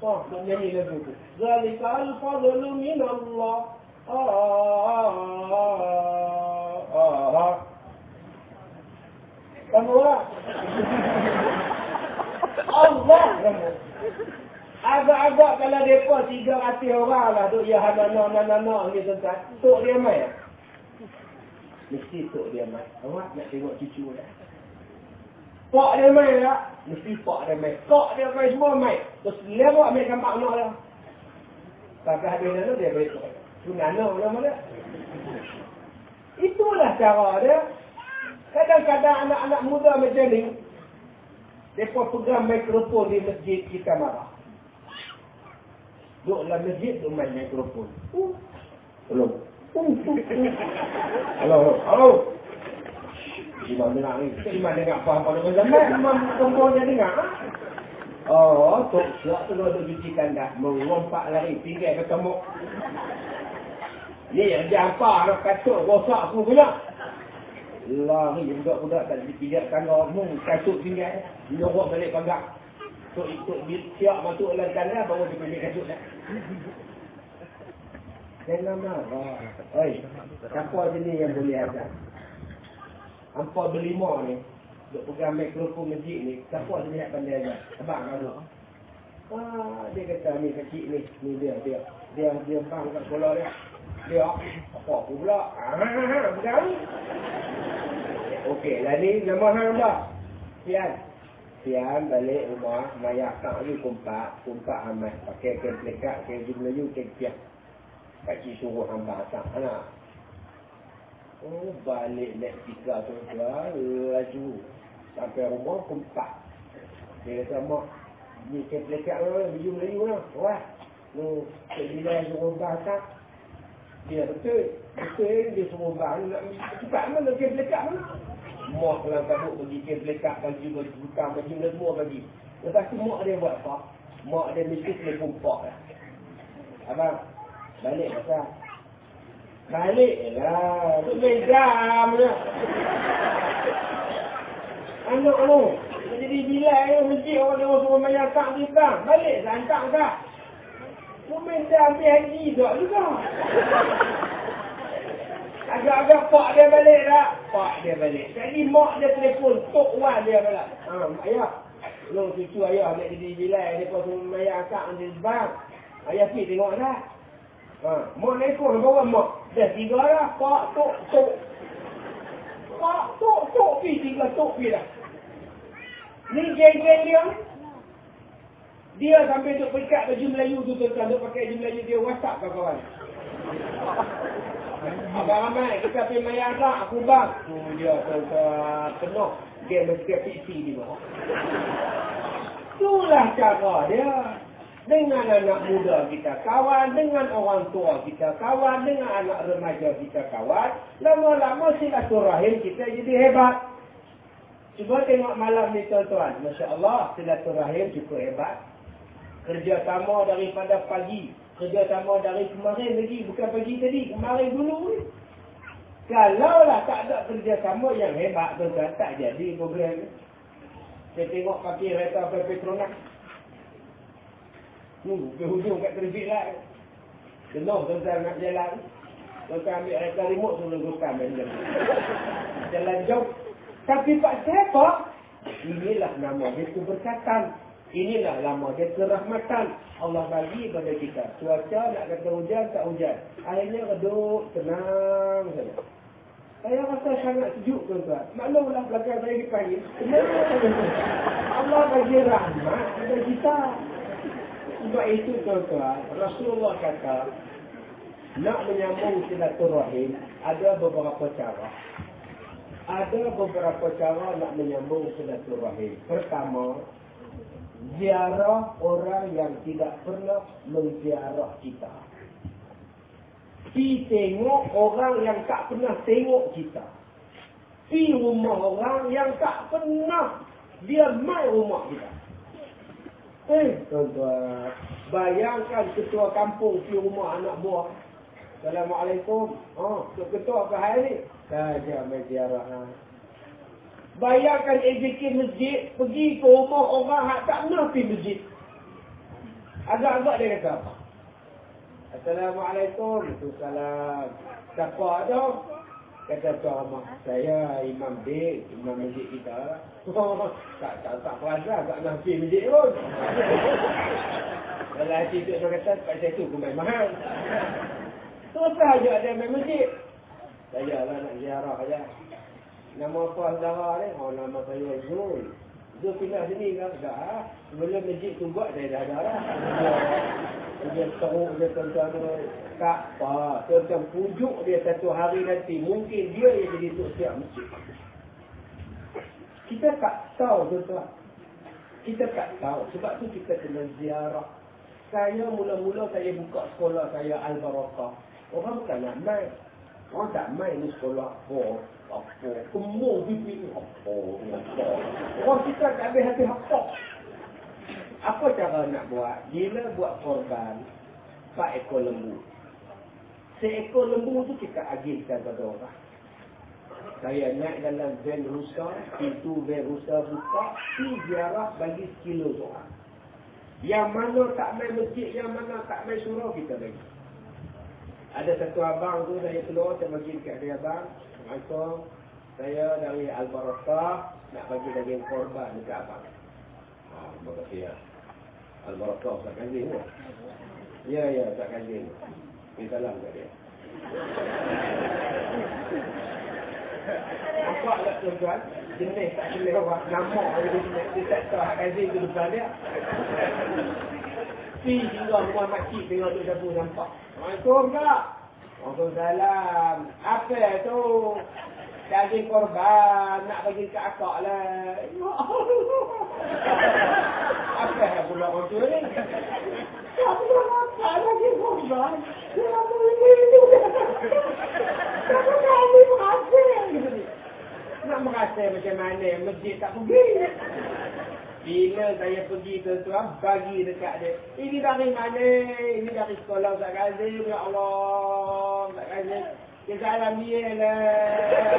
Oh, nak nyanyi lagu tu. Zalika al-fadlu min Allah. Semua. Allah Agak-agak kalau mereka tiga ratus orang lah duk ya hanana nanana ni tuan Tok dia mai. Mesti tok dia mai. Awak nak tengok cucu dia. Pak dia mai tak? Mesti pak dia mai. Kak dia mai semua mai. Terus lewat mai gambar anak dia. Tapi habis dia boleh tok. Sunana nama dia. Itulah cara dia. Kadang-kadang anak-anak muda macam ni, mereka pegang mikrofon di masjid kita marah. Duduk dalam masjid, duduk main mikrofon. Hello. Hello. Hello. Imam dengar ni. Imam dengar apa-apa dengan zaman. Imam perempuan yang dengar. Oh, tok siap tu duduk cuci kandang. Merompak lari. Tinggal ketemu. Ni yang dia apa nak katuk rosak semua pula. Ni budak-budak tak dipijak tangga mu katuk tinggal. Nyorok balik pagar. Tok ikut siap masuk dalam tangga baru dia pilih katuk dah. Jangan marah. Oi, siapa jenis yang boleh ada? Hampa berlima ni, duk pegang mikrofon masjid ni, siapa jenis yang pandai ada? Abang kamu. Ah, dia kata ni kecil ni, ni dia, dia. Dia, dia bang kat sekolah dia. Dia, apa aku pula? Ah, bukan? Okey, lah ni nama hang dah. Sian. Sian balik rumah, mayak tak ni kumpak, kumpak amat. Pakai kain pelekat, kain jumlah you, kain piak. Pakcik suruh hamba tak anak. Oh, balik naik tiga tu laju. Sampai rumah, kumpak. Dia kata, mak, ni kain pelekat lah, baju Melayu lah. Wah, ni, kain bila suruh bahasa. Dia betul. Betul dia semua bahan nak cepat mana kain pelekat mana. Mak dalam kabut pergi kain pelekat bagi bagi hutang bagi semua bagi. Lepas tu mak dia buat apa? Mak dia mesti kena kumpak lah. Abang, balik pasal. Balik lah. Tu main jam je. Anak tu. Jadi bila ni mesti orang dia suruh mayat tak ni bang. Balik lah hantar tak. Tu main jam ambil haji tak juga. Agak-agak pak dia balik tak? Pak dia balik. Jadi mak dia telefon. Tok wan dia balik. Ha, ayah. Lu cucu ayah nak jadi bilai. Dia pun semua mayat akak di bang. Ayah pergi tengok dah. Ha, mak nelfon bawa mak. Dah tiga lah. Pak, tok, tok. Pak, tok, tok pergi. Tiga tok pergi dah. Ni geng-geng dia. Dia sampai duk pekat baju Melayu tu tuan-tuan. Duk pakai baju Melayu dia whatsapp kawan-kawan. Abang ramai, kita pergi main tak, aku bang. Tu dia, tuan-tuan, penuh. Dia mesti PC di bawah. Itulah cara dia. Dengan anak muda kita kawan, dengan orang tua kita kawan, dengan anak remaja kita kawan. Lama-lama silaturahim kita jadi hebat. Cuba tengok malam ni tuan-tuan. Masya Allah, silaturahim cukup hebat. Kerja sama daripada pagi kerja sama dari kemarin lagi, bukan pagi tadi, kemarin dulu ni. Kalaulah tak ada kerjasama yang hebat tu kan, tak jadi program ni. Saya tengok pakai kereta Petronas. Hmm, ke hujung kat trafik lah. Jenuh tuan-tuan nak jalan. Tuan-tuan ambil kereta remote suruh gutam jalan. Jalan jauh. Tapi Pak siapa? Inilah nama dia keberkatan. Inilah lama dia kerahmatan Allah bagi kepada kita. Cuaca nak kata hujan, tak hujan. Akhirnya redup, tenang saja. rasa sangat sejuk tuan-tuan. Maklumlah belakang saya dipanggil. [LAUGHS] Allah bagi rahmat kepada kita. Sebab itu tuan-tuan, Rasulullah kata, nak menyambung silaturahim, ada beberapa cara. Ada beberapa cara nak menyambung silaturahim. Pertama, ziarah orang yang tidak pernah menziarah kita. Pi tengok orang yang tak pernah tengok kita. Pi rumah orang yang tak pernah dia mai rumah kita. Eh, tuan-tuan. Bayangkan ketua kampung pi rumah anak buah. Assalamualaikum. Oh, ketua apa hari ni? Saja mai ziarah. Ha. Bayangkan AJK masjid pergi ke rumah orang yang tak pernah pergi masjid. Agak-agak dia kata apa? Assalamualaikum. Waalaikumsalam. Siapa ada? Kata Ahmad. Saya Imam Bek. Imam masjid kita. [LAUGHS] Tak, tak, tak perasa. Tak nak pergi masjid pun. [LAUGHS] Kalau hati tu dia kata, Pak saya tu main mahal. [LAUGHS] Terus saja ada main masjid. Saya lah nak ziarah saja. Nama apa saudara ni? Oh, nama saya Zul. Zul pindah sini kan? Tak. Sebelum masjid tu buat, saya dah ada lah. Dia teruk dia tuan-tuan Tak apa. Tuan-tuan pujuk dia satu hari nanti. Mungkin dia yang jadi tuk siap masjid. Kita tak tahu tuan-tuan. Kita tak tahu. Sebab tu kita kena ziarah. Saya mula-mula saya buka sekolah saya Al-Barakah. Orang bukan nak main. Orang tak main ni sekolah. Oh, apa? Kemur pipi ni. Apa? Orang kita tak habis hati apa? Apa cara nak buat? Bila buat korban, empat ekor lembu. Seekor lembu tu kita agihkan kepada orang. Saya naik dalam van rusa, pintu van rusa buka, si ziarah bagi sekilo orang. Yang mana tak main masjid, yang mana tak main surau, kita bagi. Ada satu abang tu dari keluar, saya bagi dekat dia abang. Assalamualaikum. Saya dari Al-Barakah, nak bagi daging korban dekat abang. Ah, terima kasih ya. Al-Barakah Ustaz Kazim tu. Ya, ya Ustaz Kazim. Beri salam kat dia. Nampak tak tuan-tuan? Jenis tak jenis orang. Nama jenis. Dia tak tahu Hak Kazim tu depan dia. Si hingga rumah makcik tengok tu dapur nampak. Assalamualaikum kak. Waalaikumsalam. Apa tu? Daging korban. Nak bagi kat akak lah. [LAUGHS] Apa yang pula orang tu ni? Siapa yang makan daging korban? Siapa ini? Siapa kami berhasil? Nak merasa macam mana? Masjid tak pergi. Bila saya pergi tuan-tuan, bagi dekat dia. Ini dari mana? Ini dari sekolah Ustaz Kazim. Ya Allah. Ustaz Kazim. Salam dia lah.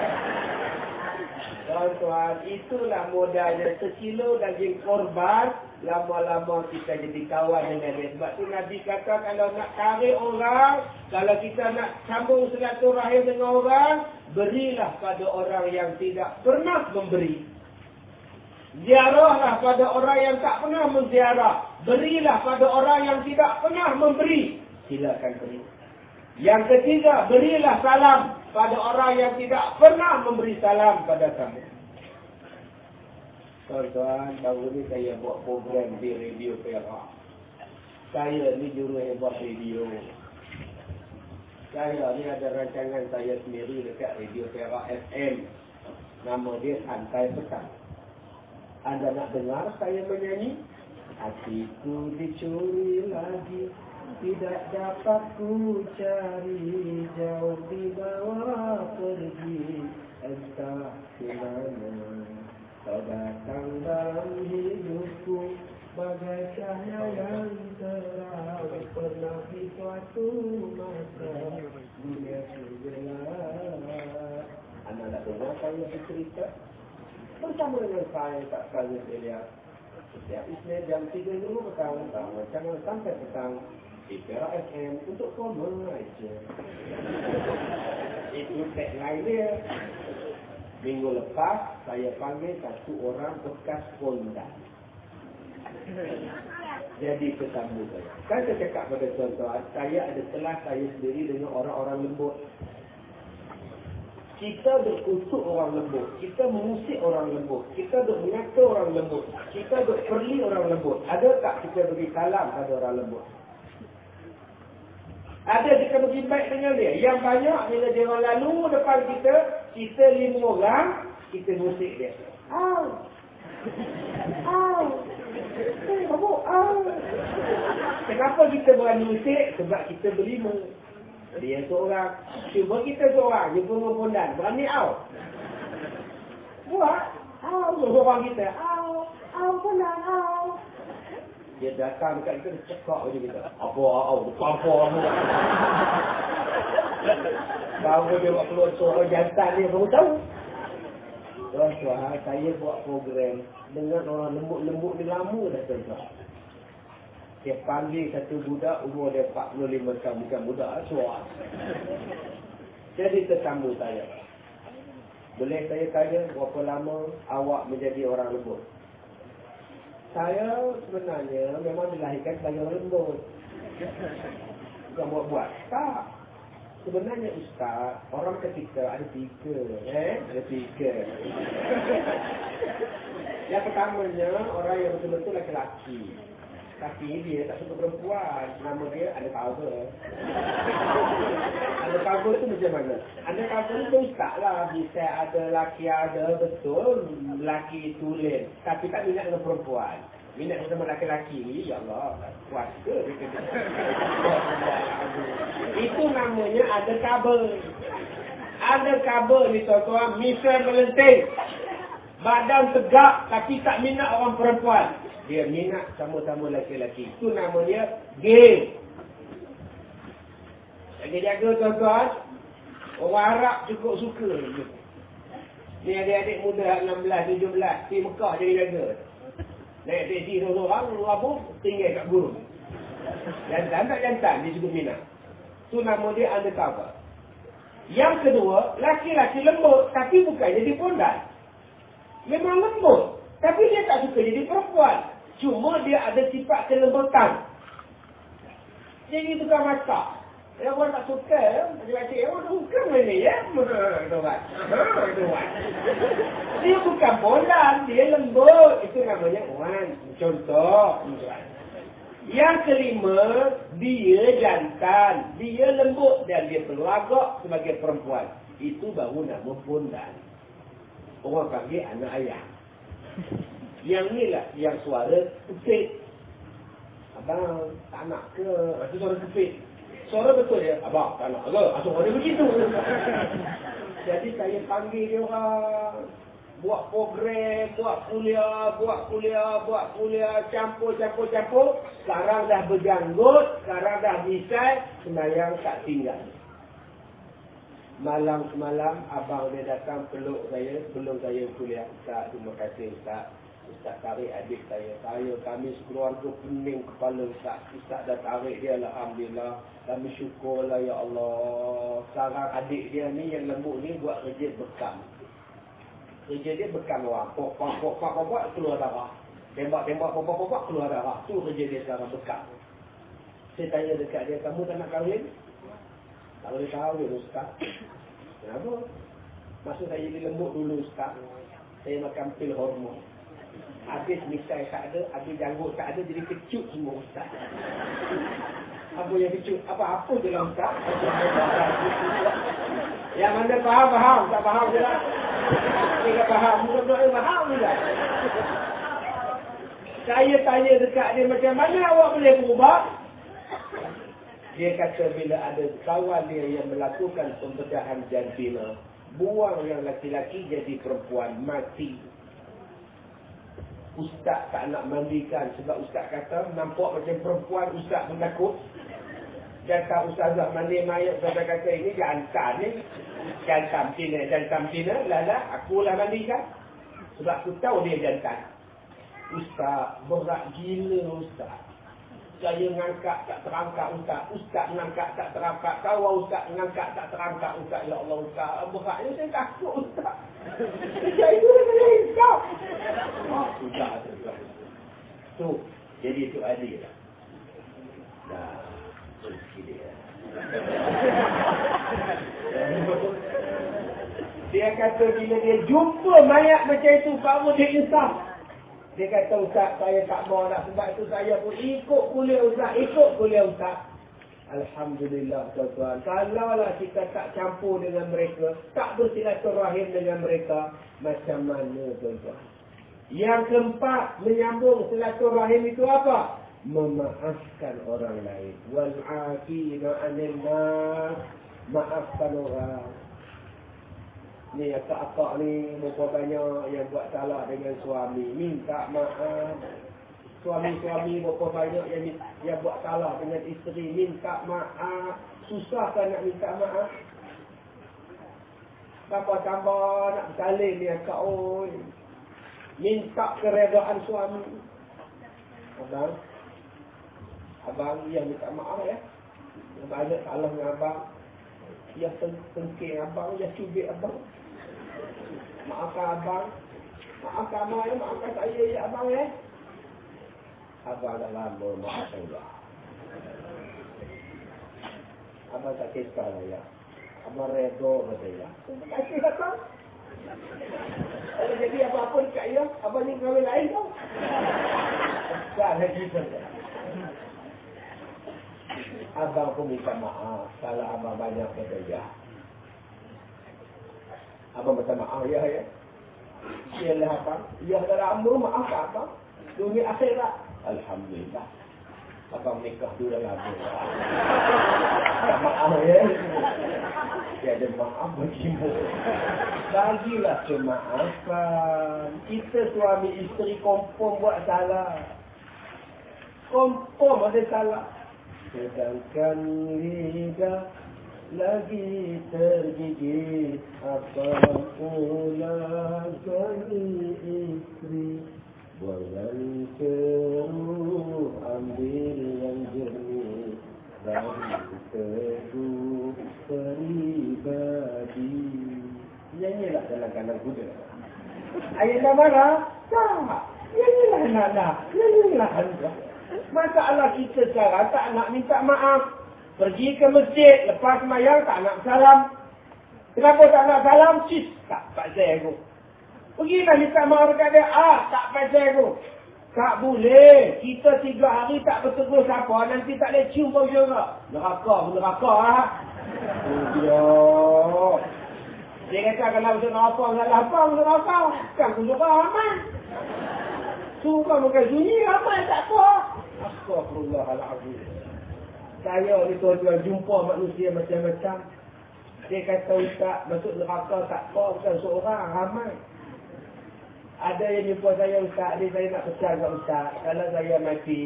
[LAUGHS] Tuan-tuan, itulah modalnya. Sekilo daging korban, lama-lama kita jadi kawan dengan dia. Sebab tu Nabi kata kalau nak tarik orang, kalau kita nak sambung silaturahim dengan orang, berilah pada orang yang tidak pernah memberi. Ziarahlah pada orang yang tak pernah menziarah. Berilah pada orang yang tidak pernah memberi. Silakan beri. Yang ketiga, berilah salam pada orang yang tidak pernah memberi salam pada kamu. Tuan-tuan, baru ni saya buat program di Radio Perak. Saya ni juru hebat radio. Saya ni ada rancangan saya sendiri dekat Radio Perak FM. Nama dia Santai Petang. Anda nak dengar saya menyanyi? Hatiku dicuri lagi Tidak dapat ku cari Jauh di bawah pergi Entah ke mana Kau datang dalam hidupku Bagai cahaya yang terang Pernah di suatu masa Dunia segelap Anda nak dengar saya bercerita? Bersama dengan saya tak sekali lihat. Setiap Isnin jam 3 dulu petang jangan sampai petang. Di Perak FM untuk komen aja [LAUGHS] itu tagline dia. Minggu lepas saya panggil satu orang bekas kondan jadi ketemu saya. Kan saya cakap pada tuan-tuan saya ada kelas saya sendiri dengan orang-orang lembut kita duk kutuk orang lembut. Kita mengusik orang lembut. Kita mengata orang lembut. Kita duk perli orang lembut. Ada tak kita beri salam pada orang lembut? Ada kita beri baik dengan dia. Yang banyak bila dia orang lalu depan kita, kita lima orang, kita musik dia. Au. Au. Eh, Au. Kenapa kita berani musik? Sebab kita berlima. Dia seorang. Cuba kita seorang. Dia pun pondan. Berani au. Buat. Au. Seorang kita. Au. Au pondan. Au. Dia datang dekat kita. Dia cekak macam kita. Apa au. Apa au. Baru dia buat keluar suara jantan dia. Baru tahu. Tuan-tuan, saya buat program dengan orang lembut-lembut ni lama dah tuan-tuan. Dia panggil satu budak, umur dia 45 tahun, bukan budak, suara. Jadi tetamu saya. Boleh saya tanya berapa lama awak menjadi orang lembut? Saya sebenarnya memang dilahirkan orang lembut. Bukan buat-buat. Tak. Sebenarnya Ustaz, orang ketika ada tiga. Eh? Ada tiga. yang pertamanya, orang yang betul-betul laki-laki. Tapi dia tak suka perempuan. Nama dia ada cover. [LAUGHS] ada cover tu macam mana? Ada cover tu ustaz lah. Bisa ada laki ada betul. Laki tulen. Tapi tak minat dengan perempuan. Minat sama laki-laki ni. Ya Allah. Kuat ke? [LAUGHS] Itu namanya ada cover ni tuan-tuan. Misal melenting. Badan tegak tapi tak minat orang perempuan dia minat sama-sama laki-laki. Itu nama dia gay. Jaga-jaga tuan-tuan. Orang Arab cukup suka. Ni adik-adik muda 16, 17. Di Mekah jadi jaga. Naik teksi seorang-seorang. Lalu tinggal kat guru. Jantan tak jantan. Dia cukup minat. Itu nama dia undercover. Yang kedua, laki-laki lembut. Tapi bukan jadi pondan. Memang lembut. Tapi dia tak suka jadi perempuan. Cuma dia ada sifat kelembutan. Jadi tukang masak. Yang orang tak suka, macam-macam, yang orang suka ni ya. Dia bukan bolan, dia lembut. Itu namanya Wan. Contoh. Yang kelima, dia jantan. Dia lembut dan dia perlu agak sebagai perempuan. Itu baru nama pondan. Orang panggil anak ayah. Yang ni lah yang suara kepit. Abang tak nak ke? Itu suara kepit. Suara betul ya? Abang tak nak ke? Asal ada begitu. [LAUGHS] Jadi saya panggil dia orang. Buat program, buat kuliah, buat kuliah, buat kuliah, campur, campur, campur. Sekarang dah berjanggut, sekarang dah bisa, semayang tak tinggal. Malam semalam, abang dia datang peluk saya, belum saya kuliah. Ustaz, terima kasih Ustaz. Ustaz tarik adik saya. Saya, kami sekeluarga pening kepala Ustaz. Ustaz dah tarik dia, Alhamdulillah. Kami syukurlah, Ya Allah. Sekarang adik dia ni yang lembut ni buat kerja bekam. Kerja dia bekam orang. Pok, pok, pok, pok, pok, pok, keluar darah. Tembak, tembak, pok, pok, pok, pok, keluar darah. Tu kerja dia sekarang bekam. Saya tanya dekat dia, kamu tak nak kahwin? Tak boleh kahwin, Ustaz. Kenapa? Masa saya jadi lembut dulu, Ustaz. Saya makan pil hormon. Habis misai tak ada, habis janggut tak ada, jadi kecut semua ustaz. Apa yang kecut? Apa-apa je lah ustaz. Yang mana faham, faham. Tak faham je lah. Dia tak faham, bukan-bukan faham juga. Saya tanya dekat dia macam mana awak boleh berubah? Dia kata bila ada kawan dia yang melakukan pembedahan jantina, buang yang laki-laki jadi perempuan, mati. Ustaz tak nak mandikan sebab ustaz kata nampak macam perempuan ustaz pun takut. Jaka ustazah mandi mayat ustazah kata ini jantan ni. Jantan tina, jantan tina. Lala, akulah mandikan. Sebab aku tahu dia jantan. Ustaz, berat gila ustaz. Saya mengangkat tak terangkat ustaz. Ustaz mengangkat tak terangkat. Kau ustaz mengangkat tak terangkat ustaz. Ya Allah ustaz. Beratnya saya takut ustaz. [LAUGHS] Saya itu saya hisap. Oh, sudah. Tu, jadi itu adil lah. Dah, rezeki dia. Dia kata bila dia jumpa mayat macam itu, kamu dia insaf. Dia kata, Ustaz, saya tak mau nak sebab itu saya pun ikut kuliah Ustaz, ikut kuliah Ustaz. Alhamdulillah tuan-tuan. Kalaulah kita tak campur dengan mereka, tak bersilaturahim dengan mereka, macam mana tuan-tuan? Yang keempat, menyambung silaturahim itu apa? Memaafkan orang lain. Wal'afina anil Maafkan orang. Ni akak-akak ni, berapa banyak yang buat salah dengan suami. Minta maaf suami-suami berapa banyak yang yang buat salah dengan isteri minta maaf susah kan nak minta maaf Siapa tambah nak bersalin dia kat oi. Minta keredaan suami. Abang. Abang yang minta maaf ya. Yang banyak salah dengan abang. Dia tengking abang, dia cubit abang. Maafkan abang. Maafkan abang ya, maafkan saya ya abang ya. Abang dah lama maafkan Allah. Abang tak kisah lah ya. Abang redo kata ya. Terima kasih abang. Kalau jadi apa-apa dekat ya, abang ni kahwin lain tau. Tak lagi saja. Abang pun minta maaf kalau abang banyak kata ya. Abang minta maaf ya ya. Ialah abang. Ya dalam lama maaf abang. Dunia akhirat. Alhamdulillah. Abang nikah dulu dah lama. maaf ya. Tiada maaf bagimu. Bagilah kemaafan. Kita suami isteri kompom buat salah. Kompom ada salah. Sedangkan lidah lagi tergigit apa pula suami istri. Buang keruh ambil yang jernih Dan teguh peribadi Nyanyilah dalam kandang kuda Ayah dah marah? Tak Nyanyilah Nana Nyanyilah Anda Masalah kita sekarang tak nak minta maaf Pergi ke masjid Lepas mayang tak nak salam Kenapa tak nak salam? Cis Tak, saya aku Pergilah minta maaf dekat dia. Ah, tak pasal aku. Tak boleh. Kita tiga hari tak bertegur siapa. Nanti tak boleh cium kau juga. Neraka neraka. Ah. Oh, dia kata kalau masuk neraka, salah apa masuk neraka. Kan pun juga aman. Suka bukan sunyi, aman tak apa. Astagfirullahaladzim. Saya ni tuan-tuan jumpa manusia macam-macam. Dia kata Ustaz, masuk neraka tak apa, bukan seorang, ramai. Ada yang jumpa saya Ustaz, ni saya nak pesan kat Ustaz. Kalau saya mati,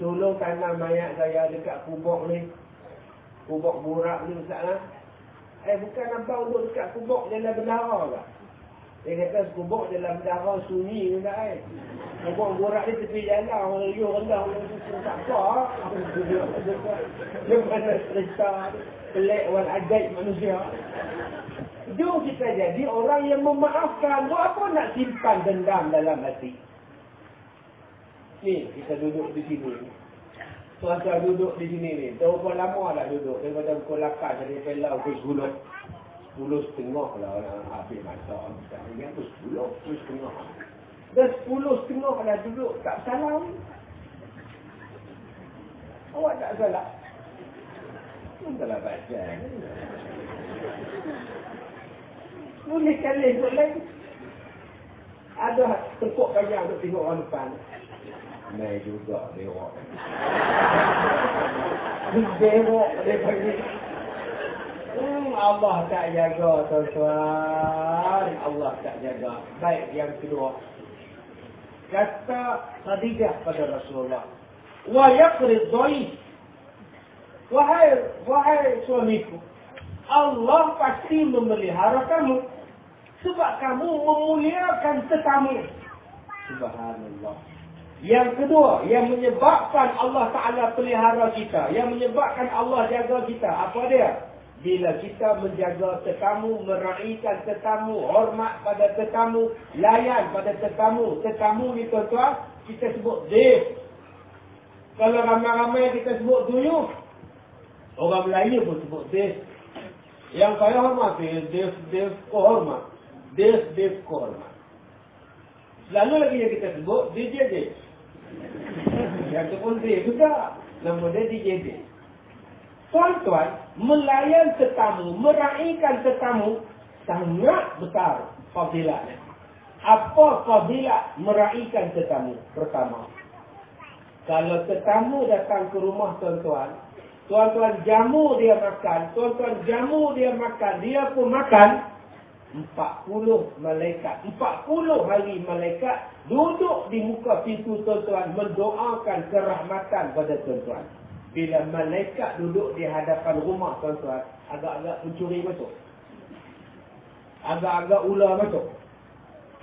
tolong tanam mayat saya dekat kubuk ni. Kubuk burak ni Ustaz lah. Eh bukan abang untuk dekat kubuk dalam bendara ke? Dia kata kubuk dalam bendara sunyi ke tak eh? Kubuk burak ni tepi jalan, orang liur rendah, orang liur tak apa. Dia mana cerita pelik wal ajaib manusia. Jom kita jadi orang yang memaafkan. Buat apa nak simpan dendam dalam hati? Ni, kita duduk di sini. Tuan-tuan duduk di sini ni. Berapa lama dah duduk? Daripada pukul 8 jadi pelau ke 10. 10 setengah lah orang habis masa. Yang tu 10, 10 setengah. Dah 10 setengah dah duduk. Tak salam. Awak tak salah. Entahlah baca. Boleh kali lagi. Ada tepuk kaya untuk tengok orang depan. Mai juga lewat. Lewat daripada Hmm, Allah tak jaga tuan-tuan. Allah tak jaga. Baik yang kedua. Kata Khadijah pada Rasulullah. Wa yaqrid dhaif. Wahai wahai suamiku. Allah pasti memelihara kamu. Sebab kamu memuliakan tetamu. Subhanallah. Yang kedua, yang menyebabkan Allah Ta'ala pelihara kita. Yang menyebabkan Allah jaga kita. Apa dia? Bila kita menjaga tetamu, meraihkan tetamu, hormat pada tetamu, layan pada tetamu. Tetamu ni tuan-tuan, kita sebut dev. Kalau ramai-ramai kita sebut duyuh. Orang Melayu pun sebut dev. Yang kaya hormat, Dev, Dev, hormat. Dev, Dev, hormat. Selalu lagi yang kita sebut, DJ Dev. Yang tu pun Dev juga. Nama dia DJ Dev. Tuan-tuan, melayan tetamu, meraihkan tetamu, sangat besar fadilatnya. Apa fadilat meraihkan tetamu? Pertama, kalau tetamu datang ke rumah tuan-tuan, tuan-tuan jamu dia makan, tuan-tuan jamu dia makan, dia pun makan, 40 malaikat, 40 hari malaikat duduk di muka pintu tuan-tuan mendoakan kerahmatan pada tuan-tuan. Bila malaikat duduk di hadapan rumah tuan-tuan, agak-agak pencuri masuk. Agak-agak ular masuk.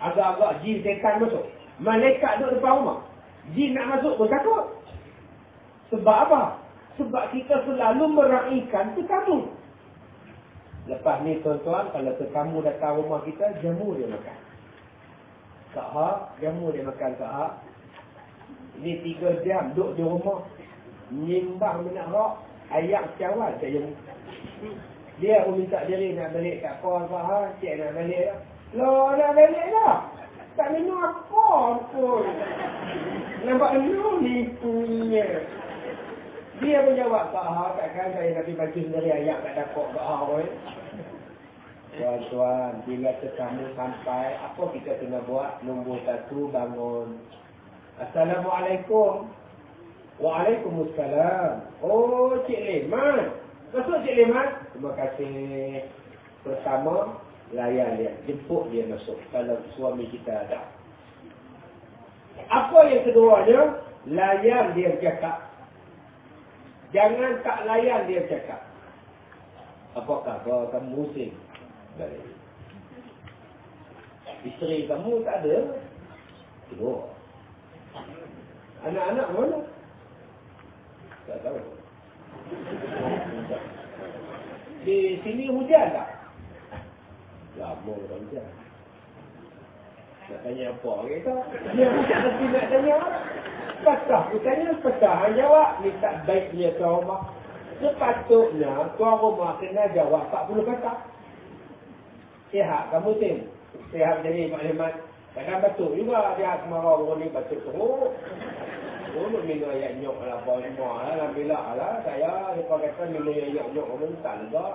Agak-agak jin setan masuk. Malaikat duduk depan rumah. Jin nak masuk pun takut. Sebab apa? Sebab kita selalu meraihkan tetamu. Lepas ni tuan-tuan, kalau tetamu datang rumah kita, jamu dia makan. Kak Ha, jamu dia makan Kak Ha. Ini tiga jam duduk di rumah. Nyimbang minyak rok. Ayam sejawal tak jamu. Dia pun minta diri nak balik kat Kak Ha. Cik nak balik lah. Loh, nak balik lah. Tak minum apa pun. Nampak lu ni punya. Dia pun jawab, Ha, takkan saya nak baju sendiri ayam tak dapat Kak Ha pun. Tuan-tuan, bila tetamu sampai, apa kita kena buat? Nombor satu, bangun. Assalamualaikum. Waalaikumsalam. Oh, Cik Leman. Masuk Cik Leman. Terima kasih. Pertama, layan dia. Jemput dia masuk. Kalau suami kita ada. Apa yang keduanya? Layan dia cakap. Jangan tak layan dia cakap. Apakah kau kamu musim? Isteri kamu tak ada. Kedua. Anak-anak mana? Tak tahu. Di sini hujan tak? Lama tak hujan. Nak tanya apa kita? Dia bukan tapi nak tanya Pasal bukannya pasal jawab ni tak baiknya tuan rumah. Sepatutnya tuan rumah kena jawab 40 kata. Sihat kamu tim. Sihat jadi maklumat. Kadang betul juga dia kemarau orang ni betul teruk. Nak minum ayat nyok lah, bawa semua lah, nak bila lah. Saya, dia kata minum ayat nyok, orang tak lega.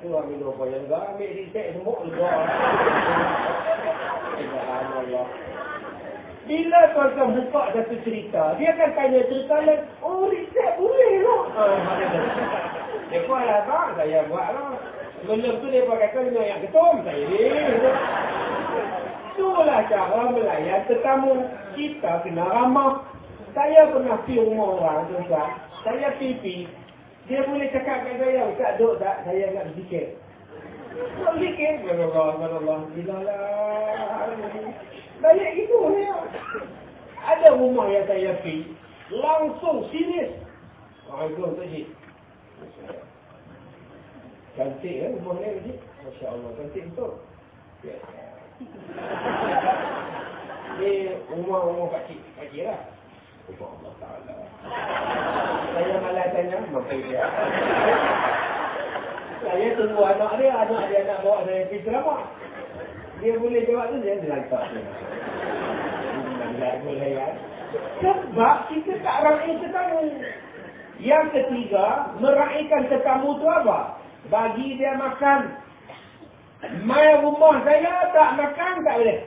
Tu lah minum apa yang lega, ambil risek semua lega. Allah. Bila tuan-tuan buka satu cerita, dia akan tanya cerita lain, oh risek boleh lah. Dia pun lah bang, saya buat lah. Sebelum tu dia pun kata minum ayat ketum, saya ni. Itulah cara melayan tetamu. Kita kena ramah. Saya pernah pergi rumah orang, tuan-tuan. Saya pipi. Dia boleh cakap kat saya, Ustaz duduk tak? Saya nak berzikir. Tak berzikir? Allah, Allah, Bila lah. Banyak gitu ya. Ada rumah yang saya pergi. Langsung serius. Waalaikumsalam, Pak Cik. Cantik ya rumah ni, Pak Cik. Masya Allah, cantik betul. Ya. Ni rumah-rumah Pak Cik. Pak Cik lah. Allah Ta'ala. Saya malah tanya. Saya tunggu anak dia, anak dia nak bawa saya pergi ceramah. Dia boleh jawab tu, dia lantak dia. Tak boleh ya. Sebab kita tak raih tetamu. Yang ketiga, meraihkan tetamu tu apa? Bagi dia makan. Mai rumah saya tak makan tak boleh.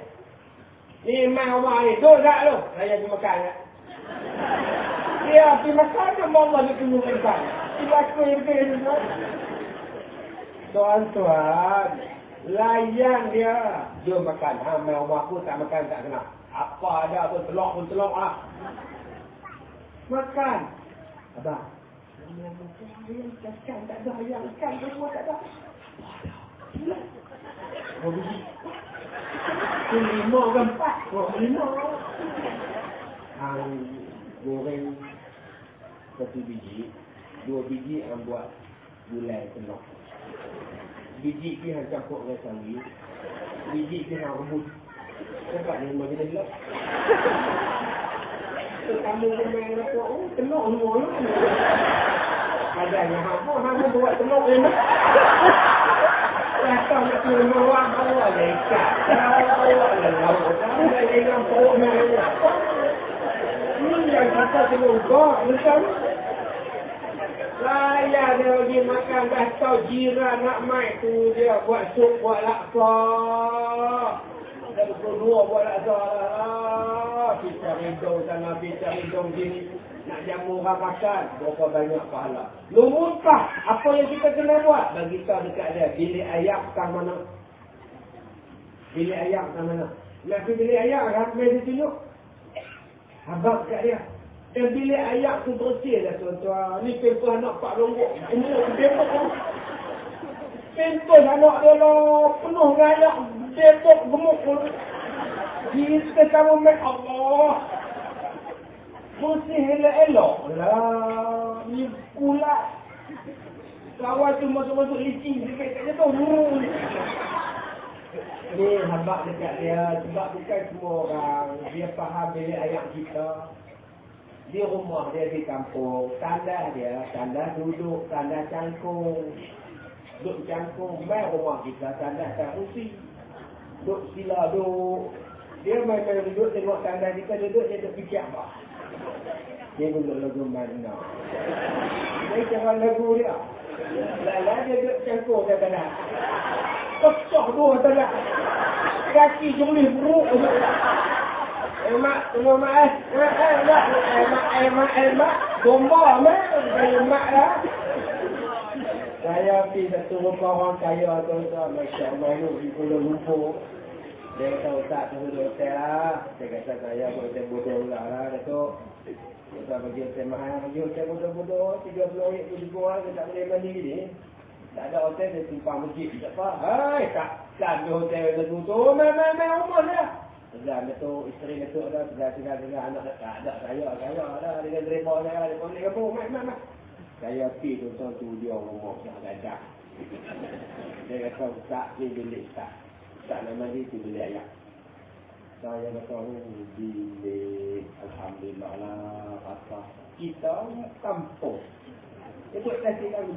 Ni mai rumah ni, duduk tak lu? Saya pergi makan ya. Dia pergi makan ke Allah tunggu makan. Silaku ini. Tuan-tuan, layan dia. Dia makan. Ha, mai rumah aku tak makan tak kena. Apa ada pun telok pun telok lah. Makan. Abang. Ayam ikan tak ada. Ayam ikan semua tak ada. Oh, biji. Lima ke empat. Oh, lima. Hang goreng satu biji. Dua biji hang buat gulai telur. Biji ni hang campur dengan sanggi. Biji ni hang rebus. Nampak ni memang kita gelap. Kamu main apa? Oh, telur semua lah. Ada yang hampa, hampa buat telur ni. datang nak turun orang, bawa lekat. Bawa laut. Bawa dengan perut merah. Ini yang kita kena ubah. Macam saya dia pergi makan dah tahu jiran nak mai tu dia buat sup buat laksa. Dan kedua buat laksa lah. Kita hidung sana, kita hidung sini. Nak jamu orang makan, berapa banyak pahala. Lu muntah, apa yang kita kena buat? Bagi tahu dekat dia, bilik ayak kang mana? Bilik ayak kang mana? Nak pergi bilik ayak kan? Mari tunjuk. Habak kat dia. Dan bilik ayak tu bersih dah tuan-tuan. Ni pempel anak Pak Longgok. Pempel anak dia lah. Penuh rayak. Depok gemuk pun. Kita kamu make Allah. Bersih elok-elok lah. Ni pula. Kawan tu masuk-masuk licin sikit kat dia tu. Ni habak dekat dia. Sebab bukan semua orang. Dia faham bilik ayak kita di rumah dia di kampung, tanda dia, tanda duduk, tanda cangkung. Duduk cangkung, main rumah kita, tanda tarusi. Duduk sila duduk. Dia main-main duduk, tengok tanda kita duduk, dia duduk fikir apa. Dia duduk lagu mana. Dia jangan lagu dia. Lala dia duduk cangkung, dia Pecah dua tanda. Kaki jumlah buruk. Emak, semua mak eh. Emak, eh, emak, emak, emak, emak. Bomba, mak. Emak lah. Saya pergi satu rumah orang kaya tuan-tuan. Masya Allah, ni di Kuala Lumpur. Dia kata, Ustaz, tunggu di hotel lah. Saya kata, saya pun hotel bodoh pula lah, Datuk. Kita bagi hotel mahal, bagi hotel bodoh-bodoh. 30 ringgit tu dibuang, dia tak boleh mandi ni. Tak ada hotel, dia simpang masjid. Tak apa. Hai, tak. Tak ada hotel yang tutup. Main-main rumah dia. Segar Datuk, isteri Datuk dah, segar tinggal dengan anak tak ada saya, saya dah dengan saya, dia pun dia pun, mak, mak, mak. Saya pergi tu, tu, tu dia rumah yang gajah. [LAUGHS] Dia kata, tak, ni bilik tak. Tak nama dia, tu bilik ayah. Saya kata, oh, bilik, Alhamdulillah lah. Kita kampung. Itu kasih kan.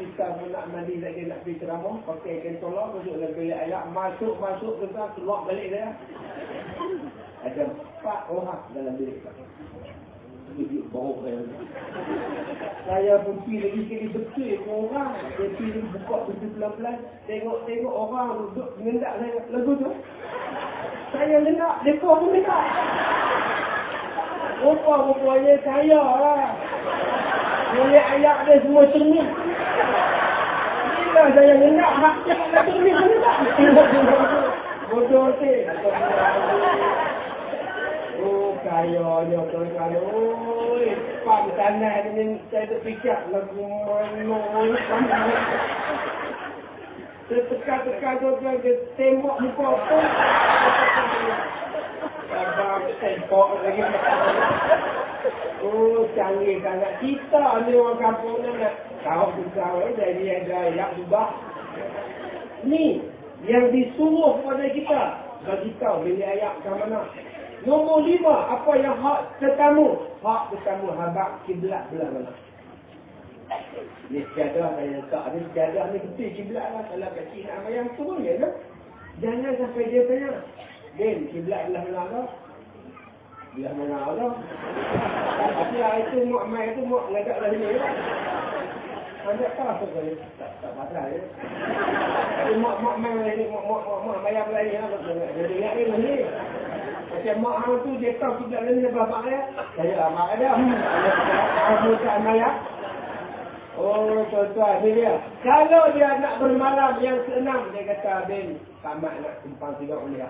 Kita pun nak mandi lagi nak pergi ceramah, pakai kain tolak, masuk dalam bilik ayak, masuk, masuk, keluar, keluar balik saya. Ada empat orang dalam bilik. Duduk bawah saya. Saya pun pergi lagi sekali betul ke orang. Saya pergi buka pintu pelan-pelan, tengok-tengok orang duduk mengendak saya lagu tu. Saya lendak, mereka pun lendak. Rupa-rupanya saya lah. Boleh ayak dia semua cermin. Bila saya hendak hak nak cermin pun tak. Bodoh si. Oh, kayanya tuan-tuan. Oh, pam tanah ni saya terfikir lagu mana. Tertekan-tekan tuan-tuan, dia tembok muka pun. Abang tembok lagi. Oh, canggih sangat. Kita ni orang kampung ni nak tahu besar eh, jadi ada yang ubah. Ni, yang disuruh kepada kita. Bagi tahu bilik ayat ke mana. Nombor lima, apa yang hak tetamu? Hak tetamu habak kiblat belah mana. Ni sejadah saya letak ni sejadah ni betul kiblat lah. Kalau kecil nak bayang turun je kan. Jangan sampai dia tanya. Din, kiblat belah mana lah. Belah mana lah. Tapi lah itu mak mai itu mak ngajak lah sini. Anda tak kali? Tak tak pasal ya. Tapi mak mai lagi mak mak mak mak bayar lagi lah. Jadi ingat ni ni. Macam mak hang tu dia tahu kiblat ni dia bapak dia. Saya lah mak dia. Kamu tak maya. Oh, tuan-tuan, ni dia. Kalau dia nak bermalam yang keenam, dia kata, Ben, Pak Mat nak tumpang ni lah.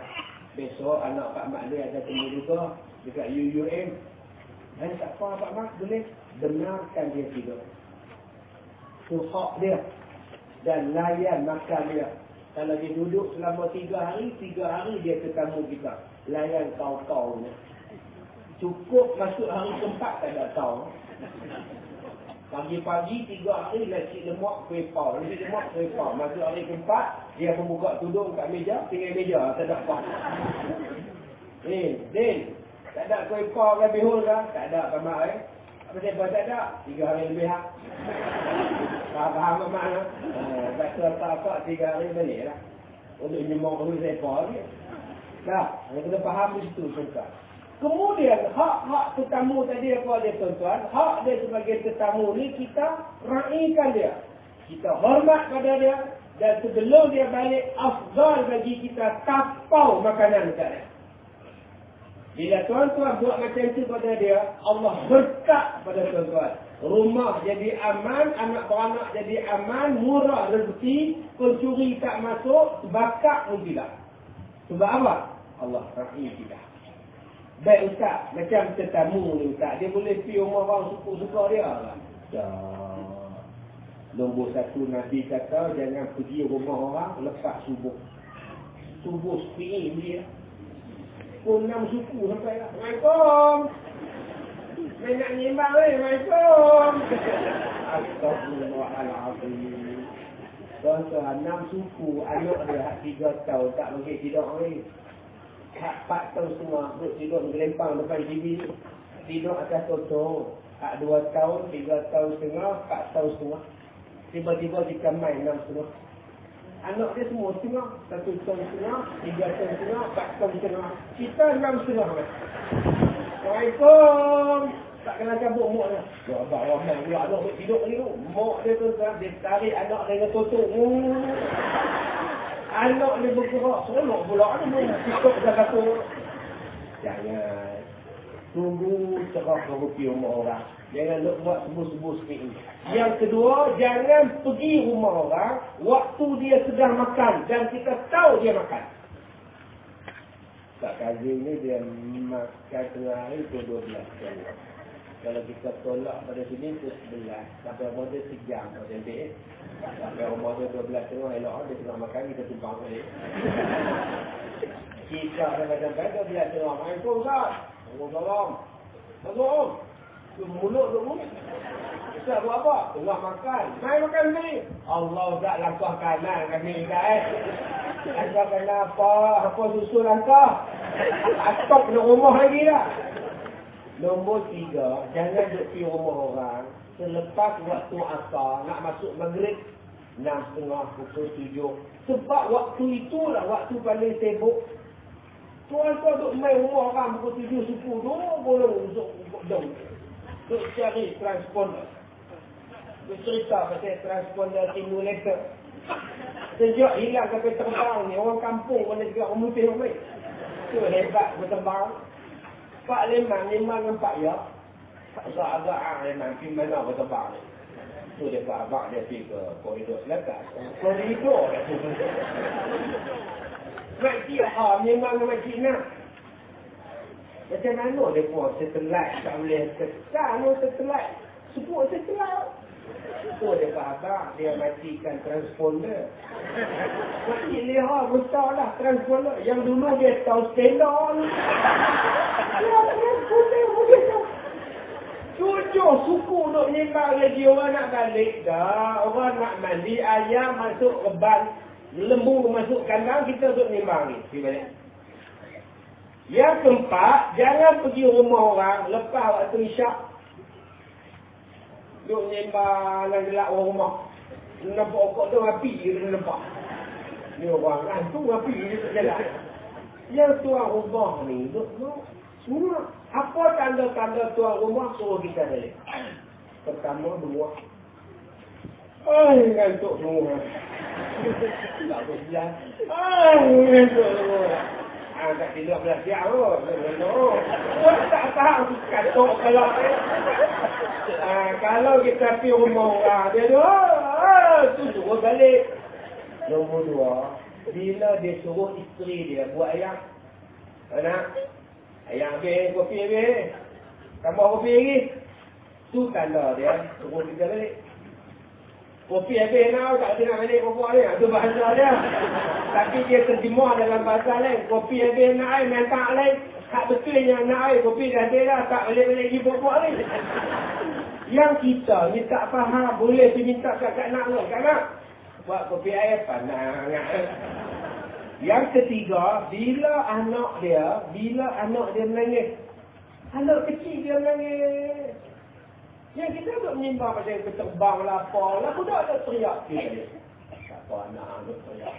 Besok anak Pak Mat dia ada temu juga dekat UUM. Dan tak apa Pak Mat, boleh benarkan dia tidur. Itu hak dia. Dan layan makan dia. Kalau dia duduk selama tiga hari, tiga hari dia tetamu kita. Layan kau-kau ni. Cukup masuk hari keempat, tak ada kau. Pagi-pagi tiga hari nasi lemak kuih pau. Nasi lemak kuih pau. Masuk hari keempat, dia pun buka tudung kat meja, tinggal meja. Tak ada apa. Eh, Din. Tak ada kuih pau ke bihul ke? Tak ada, Pak Mak eh. Apa sebab tak ada? Tiga hari lebih ha. Tak faham apa mana. Tak tahu apa tiga hari balik lah. Untuk nyemak dulu seekor dia. Nah, kita faham di situ tuan Kemudian hak-hak tetamu tadi apa dia tuan-tuan? Hak dia sebagai tetamu ni kita raikan dia. Kita hormat pada dia dan sebelum dia balik afdal bagi kita tapau makanan dekat dia. Bila tuan-tuan buat macam tu pada dia, Allah berkat pada tuan-tuan. Rumah jadi aman, anak beranak jadi aman, murah rezeki, pencuri tak masuk, bakat pun tidak. Sebab apa? Allah rahim kita. Baik Ustaz, macam tetamu ni Ustaz, dia boleh pergi rumah orang suka-suka dia lah. Ya. Nombor satu Nabi kata, jangan pergi rumah orang lepas subuh. Subuh sepi dia. Pun enam suku sampai lah. Assalamualaikum. Saya nak nyimbang ni. Assalamualaikum. Astagfirullahaladzim. Tuan-tuan, enam suku, anak dia tiga tahun tak mungkin tidur ni hak tahun semua. Duduk tidur gelempang depan TV tidur atas toto hak dua tahun tiga tahun setengah empat tahun setengah. Tiba-tiba kita main enam setengah anak dia semua setengah satu tahun setengah tiga tahun setengah empat tahun setengah. Kita enam setengah Assalamualaikum. Tak kena cabut mok dia. Ya abang ramai pula anak tidur ni tu. Mok dia tu dia tarik anak dia dengan tutup. Anak ni bergerak seronok pula ni main tiktok dah kata. Jangan. Tunggu cerah rupi rumah orang. Jangan nak buat sebut-sebut sikit ni. Yang kedua, jangan pergi rumah orang waktu dia sedang makan dan kita tahu dia makan. Tak kaji ni dia makan tengah hari tu 12 jam. Kalau kita tolak pada sini tu 11. Sampai pada sejam pada dia. Sampai umur dia 12 tengah elok dia tengah makan kita tumpang balik. kita sampai-sampai 12 tengah main tu Ustaz. Assalamualaikum. Assalamualaikum. Tu mulut tu pun. Ustaz buat apa? Tengah makan. Main makan ni. Allah tak langkah kanan kami dah eh. Langkah kanan apa? Apa susu langkah? Atok nak rumah lagi dah. Nombor tiga, jangan duduk pergi rumah orang. Selepas waktu asar nak masuk maghrib enam setengah pukul tujuh. Sebab waktu itulah waktu paling sibuk. Tuan tuan duk main rumah orang pukul tujuh tu boleh untuk dong duk cari transponder. Duk cerita pasal transponder simulator. Sejak hilang sampai terbang ni orang kampung boleh juga memutih rumah. Tu hebat berterbang Pak Lemang, Lemang nampak ya agak-agak ah memang pergi mana ke tempat ni. Tu dia buat abang dia pergi ke koridor selatan. Koridor tu. Makcik ha memang makcik nak. Macam mana dia buat setelah tak boleh kesal no setelah. Sebut setelah. Tu dia abang dia matikan transponder. Makcik leha besar lah transponder. Yang dulu dia tahu skandal. Dia transponder tahu Tujuh suku nak menyembah lagi orang nak balik. Dah, orang nak mandi, ayam masuk reban, lembu masuk kandang, kita duduk menyembah ni. Yang keempat, jangan pergi rumah orang lepas waktu isyak. Duduk menyembah dan gelap orang rumah. Nampak okok tu api dia nampak. Ni orang kan tu api dia tak jalan. Yang tuan rumah ni, duduk semua. Apa tanda-tanda tuan rumah suruh kita balik? Pertama, dua. Ay, ngantuk semua. Tak berjalan. Ay, ngantuk semua. Tak tidur belah siap pun. Oh, tak tahu katuk kalau ah, kalau kita pergi rumah orang, dia tu, ah, tu suruh balik. Nombor dua, bila dia suruh isteri dia buat ayam, anak, Ayam habis, kopi habis. Tambah kopi lagi. Tu tanda dia. Suruh kita balik. Kopi habis now, tak nak balik kopi ni. Itu bahasa dia. Tapi dia terjemah dalam bahasa lain. Kopi habis nak air, minta lain. Tak betul yang nak air, kopi dah ada dah. Tak balik-balik lagi kopi ni. Yang kita ni tak faham. Boleh si minta kat kat nak ke? Kat nak? Buat kopi air, panas. Yang ketiga, bila anak dia, bila anak dia menangis. Anak kecil dia menangis. Yang kita duduk menimbang macam yang terbang lah apa lah. Budak tak teriak. Apa anak duduk teriak.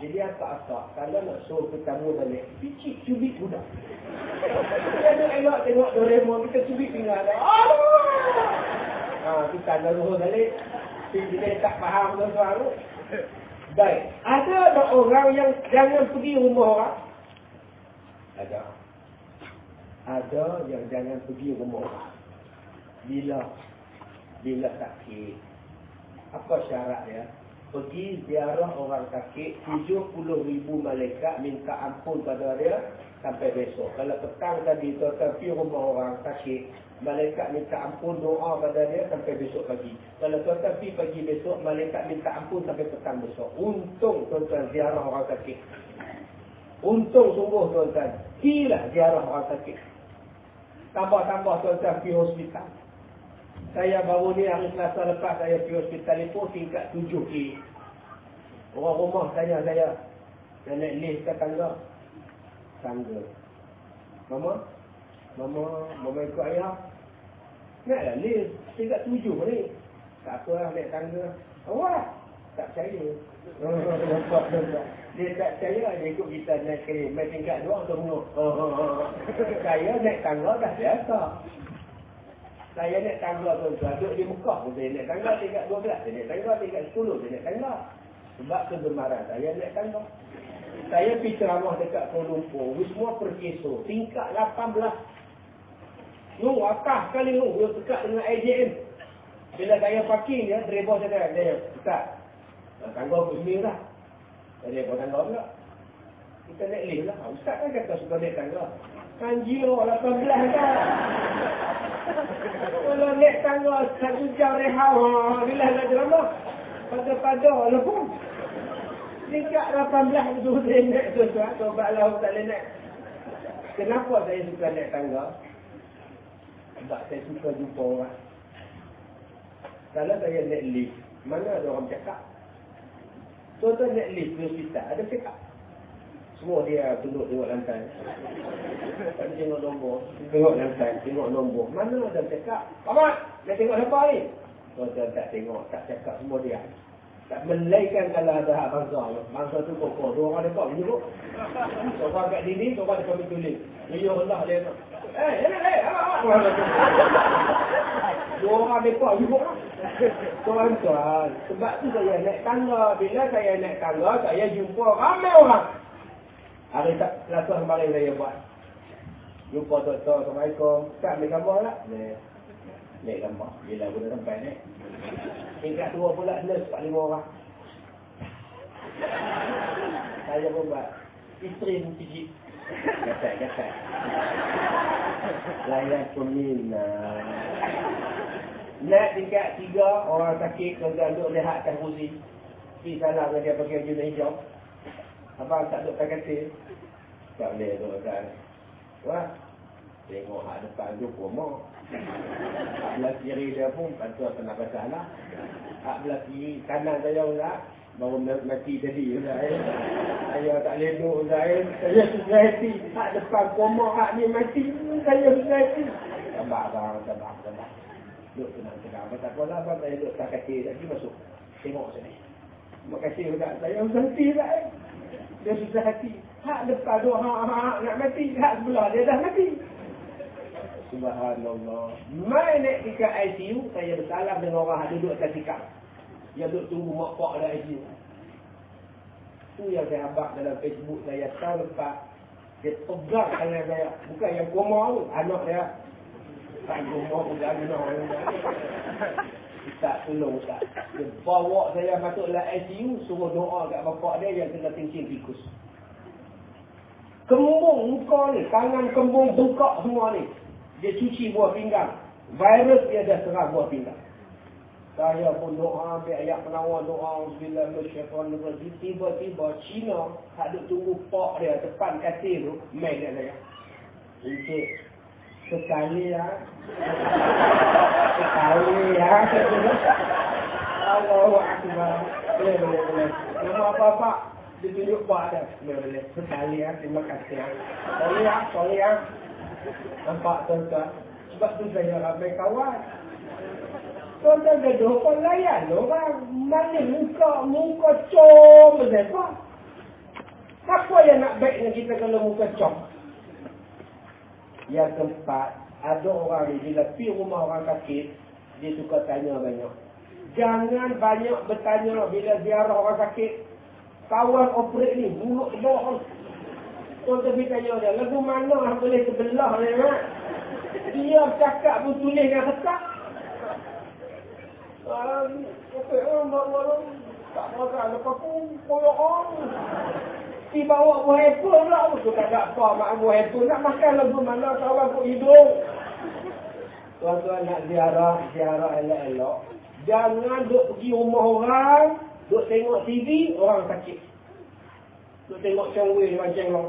Jadi akak-akak, kalau nak suruh ketamu balik, picit cubit budak. Dia ada elok tengok Doraemon, kita cubit tinggal. Ah, kita ada suruh balik. Dia tak faham tuan-tuan. Baik. Ada ada orang yang jangan pergi rumah orang? Ada. Ada yang jangan pergi rumah orang. Bila? Bila sakit. Apa syarat dia? Pergi ziarah orang sakit, 70 ribu malaikat minta ampun pada dia sampai besok. Kalau petang tadi tuan-tuan pergi rumah orang sakit, malaikat minta ampun doa pada dia sampai besok pagi. Kalau tuan-tuan pergi pagi besok, malaikat minta ampun sampai petang besok. Untung tuan-tuan ziarah orang sakit. Untung sungguh tuan-tuan. Pergilah ziarah orang sakit. Tambah-tambah tuan-tuan pergi hospital. Saya baru ni hari selasa lepas saya pergi hospital itu tingkat tujuh ki. Orang rumah tanya saya. Saya naik lift ke tangga. Tangga. Mama? Mama, mama ikut ayah. Naiklah lift. Tingkat tujuh ni. Tak apa lah naik tangga. Awak? Tak percaya. [LAUGHS] dia tak percaya dia ikut kita naik kiri. Main tingkat dua atau [LAUGHS] menuk. Saya naik tangga dah biasa. Saya naik tangga tuan-tuan. Duduk di Mekah pun saya naik tangga tingkat 12. Saya naik tangga tingkat 10. Saya naik tangga. Sebab kegemaran saya naik tangga. Saya pergi ceramah dekat Kuala Lumpur. Wisma Perkeso. Tingkat 18. Nu, atas kali nu. Dia dekat dengan AJM. Bila saya parking dia, driver saya kata, dia, Ustaz, tangga aku sendiri lah. Jadi, apa tangga pula? Kita naik lift lah. Ustaz kan kata suka naik tangga. Kan jiro 18 kan? Kalau naik tangga satu jam rehat, bila nak drama? Pada-pada lah pun. Tingkat 18 tu [LAUGHS] saya naik tuan-tuan. Sobatlah tak boleh naik. Kenapa saya suka naik tangga? Sebab saya suka jumpa orang. Kalau saya naik lift, mana ada orang cakap? Tuan-tuan naik lift di hospital, ada cakap. Semua dia tunduk tengok lantai. Tak tengok nombor. Tengok lantai, tengok nombor. Mana ada cakap? Pamat, nak tengok siapa ni? Tuan-tuan tak tengok, tak cakap semua dia. Tak melaikan kalau ada hak bangsa. Bangsa tu kokoh. Dua orang dekat ni pun. Seorang kat dinding, seorang dekat pintu lift. Ya Allah dia nak. Eh, eh, eh, apa, apa. Dua orang dekat ni pun. Tuan-tuan, sebab tu saya naik tangga. Bila saya naik tangga, saya jumpa ramai orang. Hari tak selasa kemarin saya buat. Jumpa doktor, Assalamualaikum. Tak ambil gambar tak? Naik. Naik gambar. Bila aku dah sampai ni. Tingkat dua pula nurse 4-5 orang. Saya pun buat. Isteri pun pijit. Gatai, gatai. Layan pemina. Naik tingkat tiga, orang sakit, tuan-tuan duduk lihat atas kursi. Pergi salam dia pakai baju hijau. Abang tak duduk kat katil. Tak boleh duduk kat Wah. Tengok hak depan tu promo. Hak belah kiri dia pun bantu kena masalah. Hak belah kiri kanan saya pula baru mati tadi pula eh. Saya tak boleh duduk pula eh. Saya susah hati. Hak depan promo hak ni mati. Saya susah hati. Sabar abang, sabar, sabar. Duduk tenang-tenang. Tak apa lah abang saya duduk kat katil tadi masuk. Tengok sini. Terima kasih pula. Saya susah hati pula eh. Dia susah hati. Hak depan tu, hak, hak, nak mati. Hak sebelah dia dah mati. Subhanallah. Mai naik dekat ICU, saya bersalam dengan orang yang duduk atas tikar. Dia duduk tunggu mak pak dalam ICU. Itu yang saya abak dalam Facebook saya tahun lepas. Dia pegang tangan saya. Bukan yang koma tu. Anak dia. Tak koma pun dia anak tak tolong tak. Dia bawa saya masuk dalam ICU, suruh doa kat bapak dia yang kena tinggi tikus. Kembung muka ni, tangan kembung bengkak semua ni. Dia cuci buah pinggang. Virus dia dah serang buah pinggang. Saya pun doa, ambil ayat penawar doa, rajim. Tiba-tiba Cina, tak duk tunggu pak dia depan katil tu, main dia saya. Encik, sekali ya. Sekali ya. Allahu Akbar. Boleh, boleh, boleh. Nama apa-apa, ditunjuk pak ada. Boleh, boleh. Sekali ya, terima kasih ya. Sorry ya, sorry ya. Nampak tuan-tuan. Sebab tu saya ramai kawan. Tuan-tuan gaduh kau layan orang mana muka muka com apa? Yang nak baik dengan kita kalau muka com? Yang keempat, ada orang ni bila pergi rumah orang sakit, dia suka tanya banyak. Jangan banyak bertanya bila ziarah orang sakit. Kawan operate ni, mulut bawah. Tuan-tuan pergi tanya dia, lagu mana yang boleh sebelah ni, mak? Dia cakap pun tulis dengan ketak. Tak makan lepas pun koyok orang. Si bawa buah apple pula. Aku tak ada apa mak buah apple. Nak makan lagu mana kawan aku hidung. Tuan-tuan nak ziarah, ziarah elok-elok. Jangan duk pergi rumah orang, duk tengok TV, orang sakit. Duk tengok cengwe macam lo.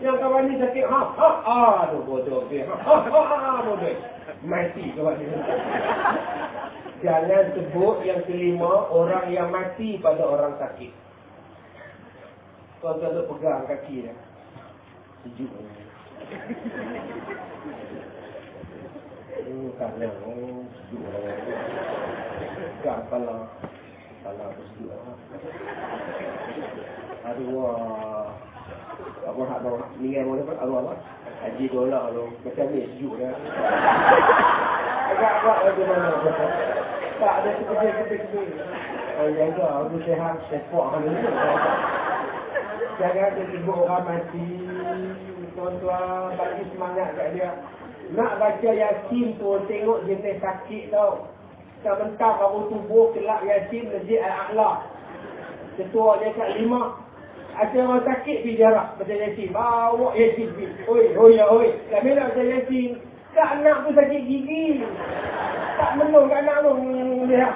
Yang kawan ni sakit, ha, ha, ha, tu bodoh, ha, ha, ha, ha, ha, bodoh. Mati kawan ni. Jangan sebut yang kelima orang yang mati pada orang sakit. Kau tak pegang kaki dia. Sejuk. Hmm, kanan. Oh, sejuk. Pegang kepala. Kepala tu sejuk. Aduh, wah. Apa hak tu? Ni mana pun? Aduh, apa? Haji dolar tu. Macam ni sejuk dia. Agak-agak bagaimana? Tak ada keping-keping. Oh, jaga. Aku sehat. Sepok. Jangan dia sibuk orang mati. Tuan-tuan bagi semangat kat dia. Nak baca Yasin tu tengok jenis sakit tau. Sementara baru tubuh kelak Yasin Masjid Al-A'la. Ketua dia kat lima. Ada orang sakit pergi jarak baca Yasin. Bawa Yasin pergi. Oi, oi, oi. Tak bila baca Yasin. Tak anak pun sakit gigi. Tak menung kat anak pun. Lihat.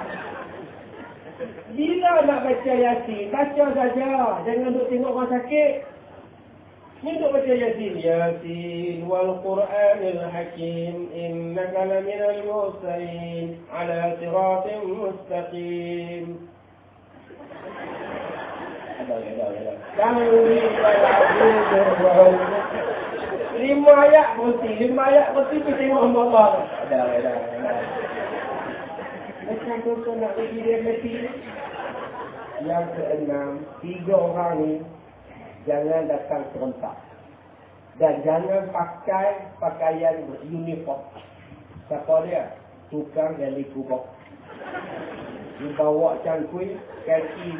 Bila nak baca Yasin, baca saja. Jangan duk tengok orang sakit. Ni duk baca Yasin. Yasin wal Qur'anil Hakim. Innaka laminal mursalin. Ala siratim mustaqim. Kami Lima ayat mesti, lima ayat mesti pergi tengok Allah. Ada, ada, ada. Macam tu nak pergi dia mesti. Yang keenam, tiga orang ni jangan datang serentak. Dan jangan pakai pakaian uniform. Siapa dia? Tukang gali kubok. Dibawa cangkui, kaki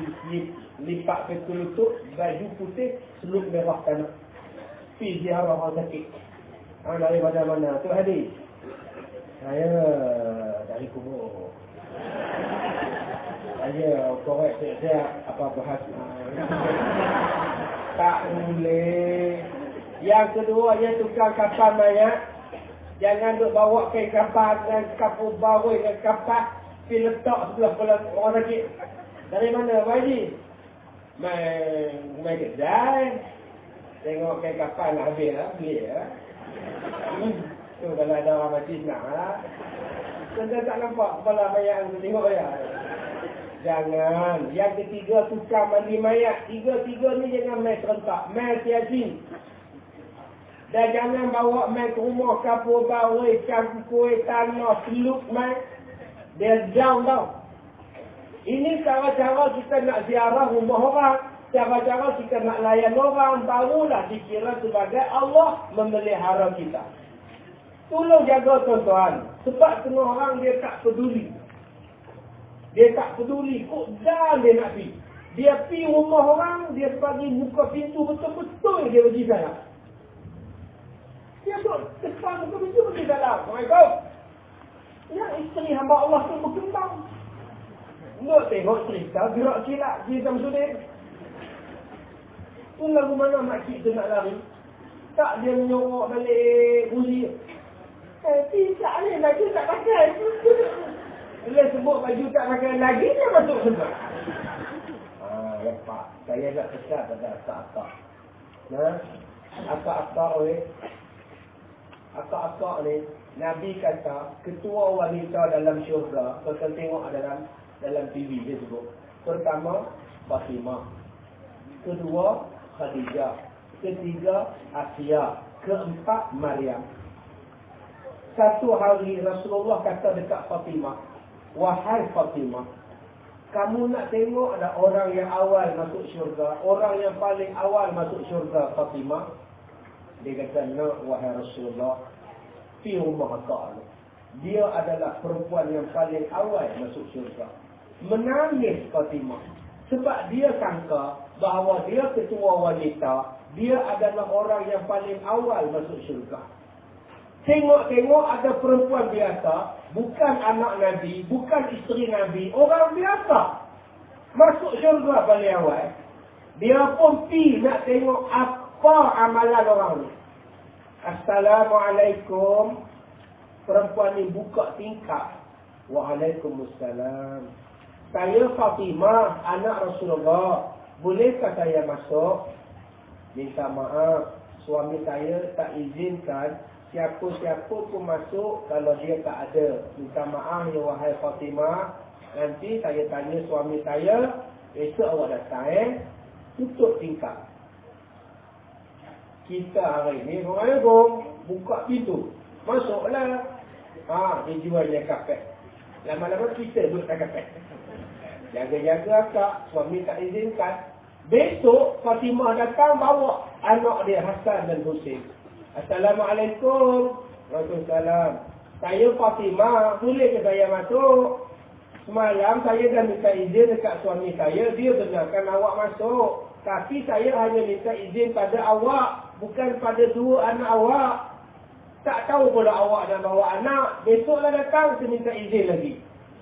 lipat ke lutut, baju putih, seluk merah tanah. Pergi ziarah orang sakit. Ha, dari mana-mana. Tu hadis. Saya dari kubur. Saya korek siap-siap apa bahas. tak boleh. Yang kedua, dia tukar kapal mayat. Jangan duk bawa ke kapal dengan kapal bawa dengan kapal. Pergi letak sebelah orang sakit. Dari mana, Pak Haji? Main, kedai. Tengok kain kapal nak habis lah, beli lah. Hmm. Tu kalau ada orang mati senang lah. Tentang tak nampak kepala mayat yang tengok ya. Jangan. Yang ketiga tukar mandi mayat. Tiga-tiga ni jangan main serentak. Main siasin. Dan jangan bawa main ke rumah kapur bawai, campur tanah, peluk main. Dia jauh tau. Ini cara-cara kita nak ziarah rumah orang. Cara-cara kita nak layan orang barulah dikira sebagai Allah memelihara kita. Tolong jaga tuan-tuan. Sebab tengah orang dia tak peduli. Dia tak peduli. Kok dah dia nak pergi. Dia pergi rumah orang, dia bagi buka pintu betul-betul dia pergi sana. Dia duduk depan buka pintu pergi dalam. Assalamualaikum. Yang isteri hamba Allah tu berkembang. Nak tengok cerita, gerak silap, cerita Samsudin. Tu lagu mana makcik tu nak lari? Tak dia menyorok balik buzi. Tak pakai. [LAUGHS] Bila sebut baju tak pakai lagi, dia masuk sebab. [LAUGHS] Ah, lepak. Saya nak kesat pada akak-akak. Nah, akak-akak ni. Akak-akak ni, Nabi kata, ketua wanita dalam syurga, kau tengok dalam dalam TV dia sebut. Pertama, Fatimah. Kedua, Khadijah. Ketiga, Asia. Keempat, Maryam. Satu hari Rasulullah kata dekat Fatimah. Wahai Fatimah, kamu nak tengok ada orang yang awal masuk syurga, orang yang paling awal masuk syurga Fatimah? Dia kata, nak wahai Rasulullah, fi rumah ta'ala. Dia adalah perempuan yang paling awal masuk syurga. Menangis Fatimah. Sebab dia sangka bahawa dia ketua wanita, dia adalah orang yang paling awal masuk syurga. Tengok-tengok ada perempuan biasa, bukan anak Nabi, bukan isteri Nabi, orang biasa. Masuk syurga paling awal. Dia pun pi nak tengok apa amalan orang ni. Assalamualaikum. Perempuan ni buka tingkap. Waalaikumsalam. Saya Fatimah, anak Rasulullah. Bolehkah saya masuk? Minta maaf. Suami saya tak izinkan siapa-siapa pun masuk kalau dia tak ada. Minta maaf ya wahai Fatimah. Nanti saya tanya suami saya. Esok awak datang eh. Tutup tingkap kita hari ni Assalamualaikum buka pintu masuklah ha dia jualnya kapet lama-lama kita duduk kat kapet jaga-jaga akak suami tak izinkan besok Fatimah datang bawa anak dia Hasan dan Husin Assalamualaikum Waalaikumsalam saya Fatimah boleh ke saya masuk Semalam saya dah minta izin dekat suami saya, dia benarkan awak masuk. Tapi saya hanya minta izin pada awak bukan pada dua anak awak. Tak tahu pula awak dah bawa anak. Besoklah datang, saya minta izin lagi.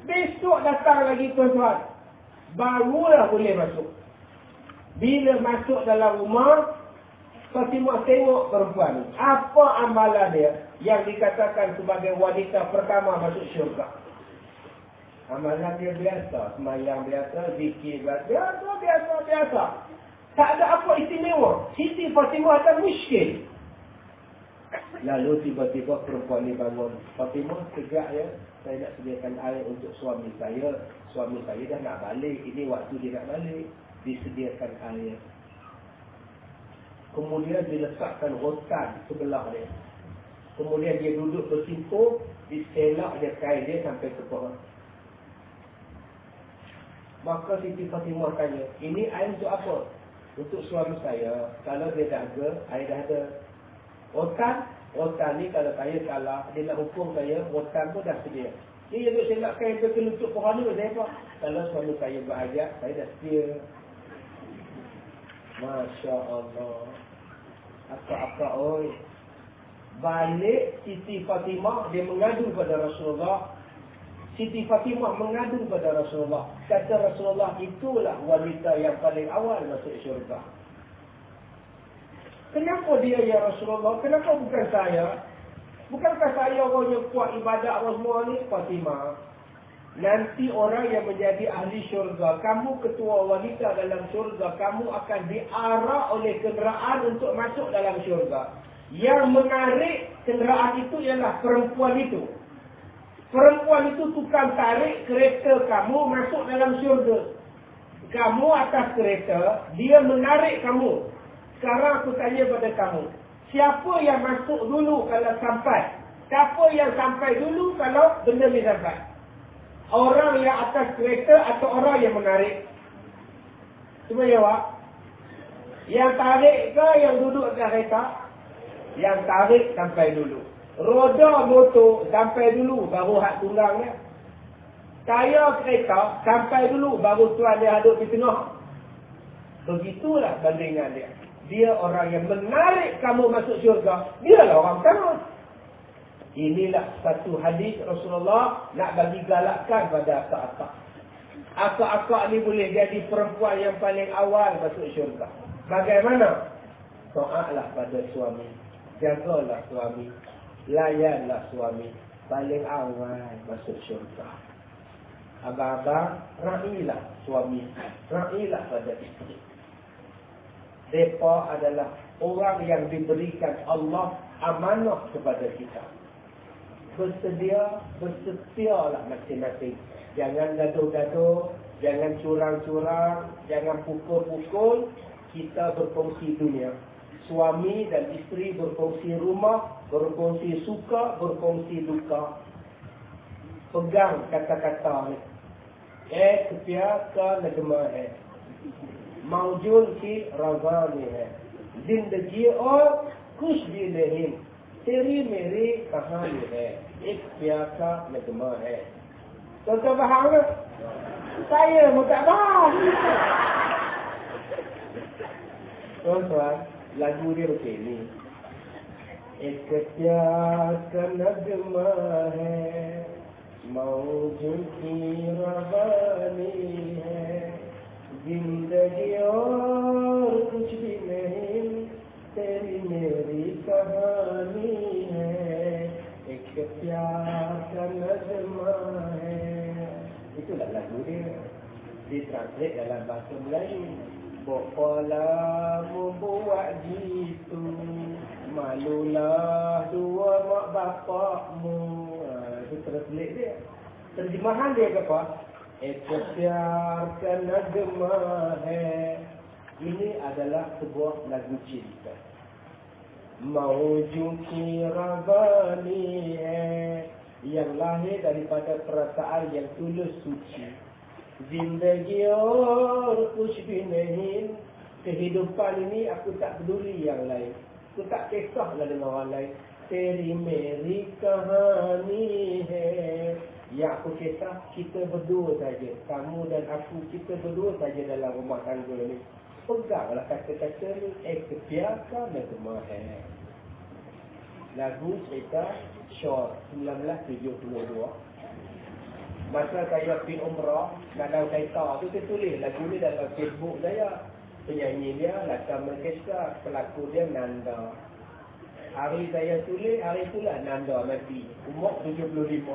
Besok datang lagi tuan-tuan. Barulah boleh masuk. Bila masuk dalam rumah, Fatimah tengok perempuan ni. Apa amalan dia yang dikatakan sebagai wanita pertama masuk syurga? Amalan dia biasa. Semayang biasa, zikir biasa. Biasa, biasa, biasa. Tak ada apa istimewa. Siti Fatimah ada miskin. Lalu tiba-tiba perempuan ni bangun. Fatimah tegak ya. Saya nak sediakan air untuk suami saya. Suami saya dah nak balik. Ini waktu dia nak balik. Disediakan air. Kemudian diletakkan rotan sebelah dia. Kemudian dia duduk bersimpuh. Diselak dia kain dia sampai ke pohon. Maka Siti Fatimah tanya, ini air untuk apa? Untuk suami saya, kalau dia jaga, saya dah ada. Otan, otan ni kalau saya salah, dia nak hukum saya, otan pun dah sedia. Dia yang saya nak kain ke lutut pohon ni, saya apa? Kalau suami saya berajak, saya dah sedia. Masya Allah. Apa-apa, oi. Balik Siti Fatimah, dia mengadu pada Rasulullah, Siti Fatimah mengadu pada Rasulullah. Kata Rasulullah itulah wanita yang paling awal masuk syurga. Kenapa dia ya Rasulullah? Kenapa bukan saya? Bukankah saya orang yang kuat ibadat Allah semua ni? Fatimah. Nanti orang yang menjadi ahli syurga. Kamu ketua wanita dalam syurga. Kamu akan diarak oleh kenderaan untuk masuk dalam syurga. Yang menarik kenderaan itu ialah perempuan itu. Perempuan itu tukang tarik kereta kamu masuk dalam syurga. Kamu atas kereta, dia menarik kamu. Sekarang aku tanya pada kamu. Siapa yang masuk dulu kalau sampai? Siapa yang sampai dulu kalau benda ni sampai? Orang yang atas kereta atau orang yang menarik? Cuma jawab. Yang tarik ke yang duduk atas kereta? Yang tarik sampai dulu. Roda motor sampai dulu baru hak tunggangnya. Tayar kereta sampai dulu baru tuan dia aduk di tengah. Begitulah bandingan dia. Dia orang yang menarik kamu masuk syurga. Dia lah orang pertama. Inilah satu hadis Rasulullah nak bagi galakkan pada akak-akak. Akak-akak ni boleh jadi perempuan yang paling awal masuk syurga. Bagaimana? Soalah pada suami. Jagalah suami layanlah suami paling awal masuk syurga. Abang-abang, ra'ilah suami, ra'ilah pada isteri. Mereka adalah orang yang diberikan Allah amanah kepada kita bersedia bersetia lah masing-masing. Jangan gaduh-gaduh, jangan curang-curang, jangan pukul-pukul. Kita berkongsi dunia. Suami dan isteri berkongsi rumah, berkongsi suka, berkongsi duka. Pegang kata-kata ni. Eh, kepia ke negma hai. Eh. Maujul ki razani hai. Eh. Zindagi oh, or kus bi. तेरी मेरी कहानी है, एक प्यासा नगमा है। तो सब तो रुकेली। एक प्यास नगमा है, मौज की रवानी है। ज़िंदगी और कुछ भी नहीं, तेरी कहानी है एक प्यार का नजमा है itulah lagu dia ditranslate dalam bahasa Melayu Bokola membuat gitu Malulah dua mak bapakmu ha, Itu translate dia Terjemahan dia ke apa? Ek pyar ka nagma hai Ini adalah sebuah lagu cinta maujun kirabani eh, yang lahir daripada perasaan yang tulus suci. Zindagi aur kuch kehidupan ini aku tak peduli yang lain. Aku tak kisahlah dengan orang lain. Teri meri kahani eh. yang aku kisah kita berdua saja. Kamu dan aku kita berdua saja dalam rumah tangga ni. Peganglah kata-kata ni Eh megma hai Lagu cerita Short 1972 Masa saya pergi umrah Dalam kereta tu saya tulis lagu ni dalam Facebook saya. Penyanyi dia Laka Merkesa Pelaku dia Nanda. Hari saya tulis Hari itulah Nanda mati. Umur 75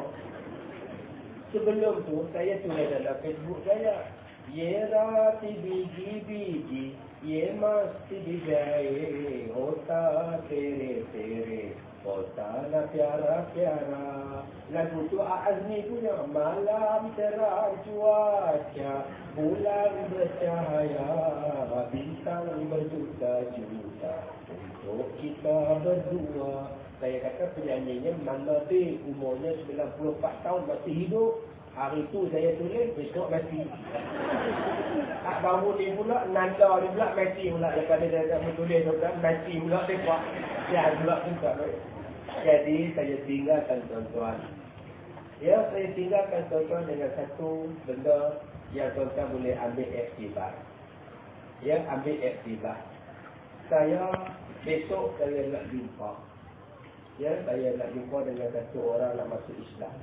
Sebelum tu Saya tulis dalam Facebook saya Ye rati biji-biji Ye masti dijaye Hota tere tere Kota na piara piara Lagu tu Azmi punya Malam cerah cuaca Bulan bercahaya Bintang berjuta-juta Untuk kita berdua Saya kata penyanyinya Manabe umurnya 94 tahun Masih hidup Hari tu saya tulis Besok mati Tak bangun ni pula Nanda ni pula mati pula Lepas dia dah tulis Mati pula dia pula tak baik jadi saya tinggalkan tuan-tuan. Ya, saya tinggalkan tuan-tuan dengan satu benda yang tuan-tuan boleh ambil iktibar. Ya, ambil iktibar. Saya besok saya nak jumpa. Ya, saya nak jumpa dengan satu orang nak masuk Islam.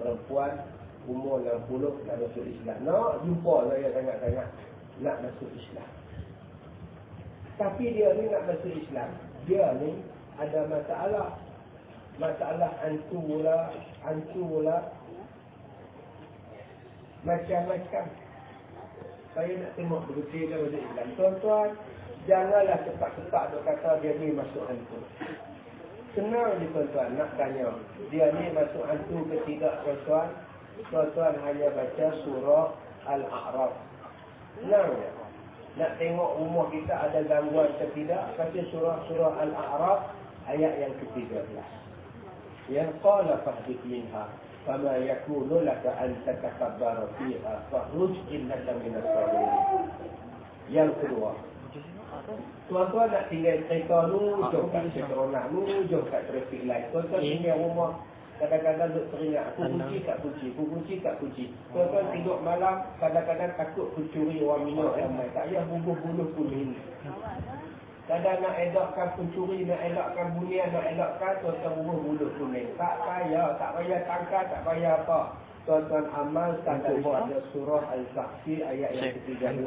Perempuan umur 60 nak masuk Islam. Nak jumpa saya sangat-sangat nak masuk Islam. Tapi dia ni nak masuk Islam. Dia ni ada masalah masalah antula antula macam-macam saya nak tengok berhenti dalam Islam tuan-tuan janganlah cepat-cepat duk kata dia ni masuk hantu senang ni tuan-tuan nak tanya dia ni masuk hantu ke tidak tuan-tuan tuan-tuan hanya baca surah Al-A'raf senang ya nak tengok rumah kita ada gangguan ke tidak baca surah-surah Al-A'raf ayat yang ke-13. Yang qala fahdith minha fama yakunu laka an tatakabbar fiha fakhruj innaka min as-sabirin. Yang kedua. Tuan-tuan nak tinggal kereta nu, jom kat seteronak nu, jom kat traffic light. Tuan-tuan tinggal rumah, kadang-kadang duk teringat, aku kunci kat kunci, aku kunci kat kunci. Tuan-tuan tidur malam, kadang-kadang takut kucuri orang minyak ramai. Tak payah buluh-buluh kuning. Kadang nak elakkan pencuri, nak elakkan bunian, nak elakkan tuan-tuan bubuh bulu kuning. Tak payah, tak payah tangkap, tak payah apa. Tuan-tuan amalkan daripada surah Al-Kahfi ayat yang ke-13.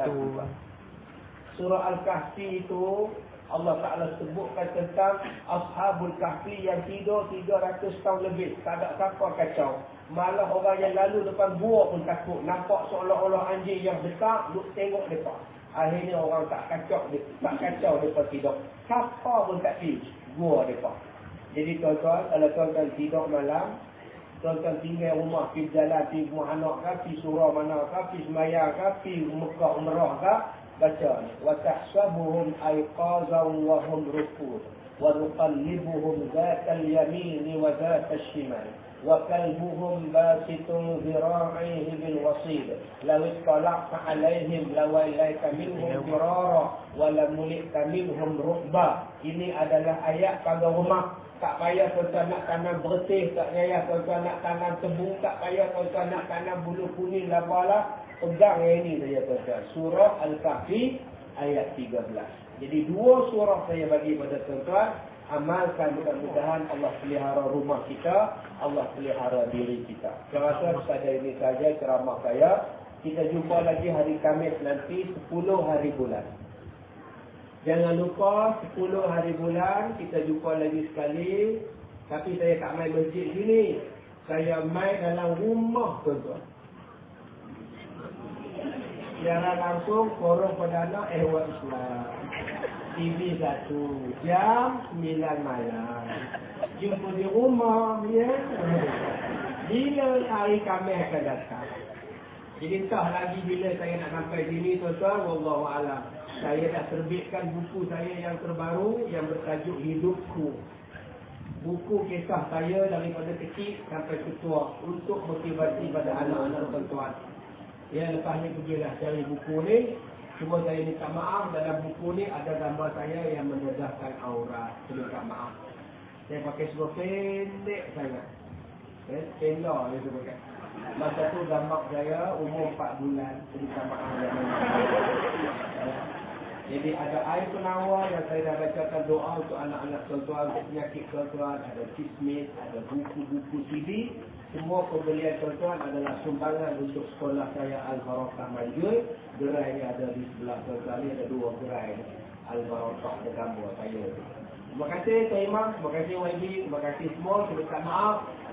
Surah Al-Kahfi itu Allah Ta'ala sebutkan tentang Ashabul Kahfi yang tidur 300 tahun lebih. Tak ada siapa kacau. Malah orang yang lalu depan gua pun takut. Nampak seolah-olah anjing yang besar, duk tengok depan. Akhirnya orang tak kacau tak kacau depa tidur. Siapa pun tak pergi gua depa. Jadi tuan-tuan, kalau tuan-tuan tidur malam, tuan-tuan tinggal rumah, pergi jalan, pergi rumah anak pergi surah mana pergi semayang ke, pergi Mekah umrah baca ni. Wa tahsabuhum ayqazan wa hum rukud. Wa nuqallibuhum zatal yamin wa zatal shimal. وكلبهم باسط ذراعيه بالوصيد لو اطلعت عليهم لوليت منهم فرارا ولملئت منهم رعبا ini adalah ayat pada rumah tak payah tuan nak tanam bersih tak payah tuan nak tanam tebu tak payah tuan nak tanam bulu kuning lapalah pegang yang ini saja tuan surah al-kahfi ayat 13 jadi dua surah saya bagi pada tuan-tuan amalkan mudah-mudahan Allah pelihara rumah kita, Allah pelihara diri kita. Saya rasa pada ini saja ceramah saya. Kita jumpa lagi hari Kamis nanti 10 hari bulan. Jangan lupa 10 hari bulan kita jumpa lagi sekali. Tapi saya tak main masjid sini. Saya main dalam rumah tuan-tuan. Secara langsung korong perdana ehwal Islam. TV satu jam sembilan malam. Jumpa di rumah, ya. Bila hari kami akan datang. Jadi entah lagi bila saya nak sampai sini, tuan-tuan, Wallahualam. Saya dah terbitkan buku saya yang terbaru yang bertajuk Hidupku. Buku kisah saya daripada kecil sampai ketua untuk motivasi pada anak-anak tuan-tuan. Ya, lepas ni pergilah cari buku ni. Cuma saya minta maaf dalam buku ni ada gambar saya yang mendedahkan. Saya minta maaf. Saya pakai sebuah pendek sangat. Eh, pendek dia sebutkan. Masa tu gambar saya umur 4 bulan. Saya minta maaf. Jadi ada air penawar yang saya dah bacakan doa untuk anak-anak tuan-tuan, penyakit tuan-tuan, ada kismis, ada buku-buku CD. Semua pembelian tuan-tuan adalah sumbangan untuk sekolah saya Al-Barakah Manjul. Gerai ni ada di sebelah tuan-tuan ada dua gerai Al-Barakah ada gambar saya. Terima kasih Tuan Imam, terima kasih YB, terima kasih semua. Terima kasih maaf.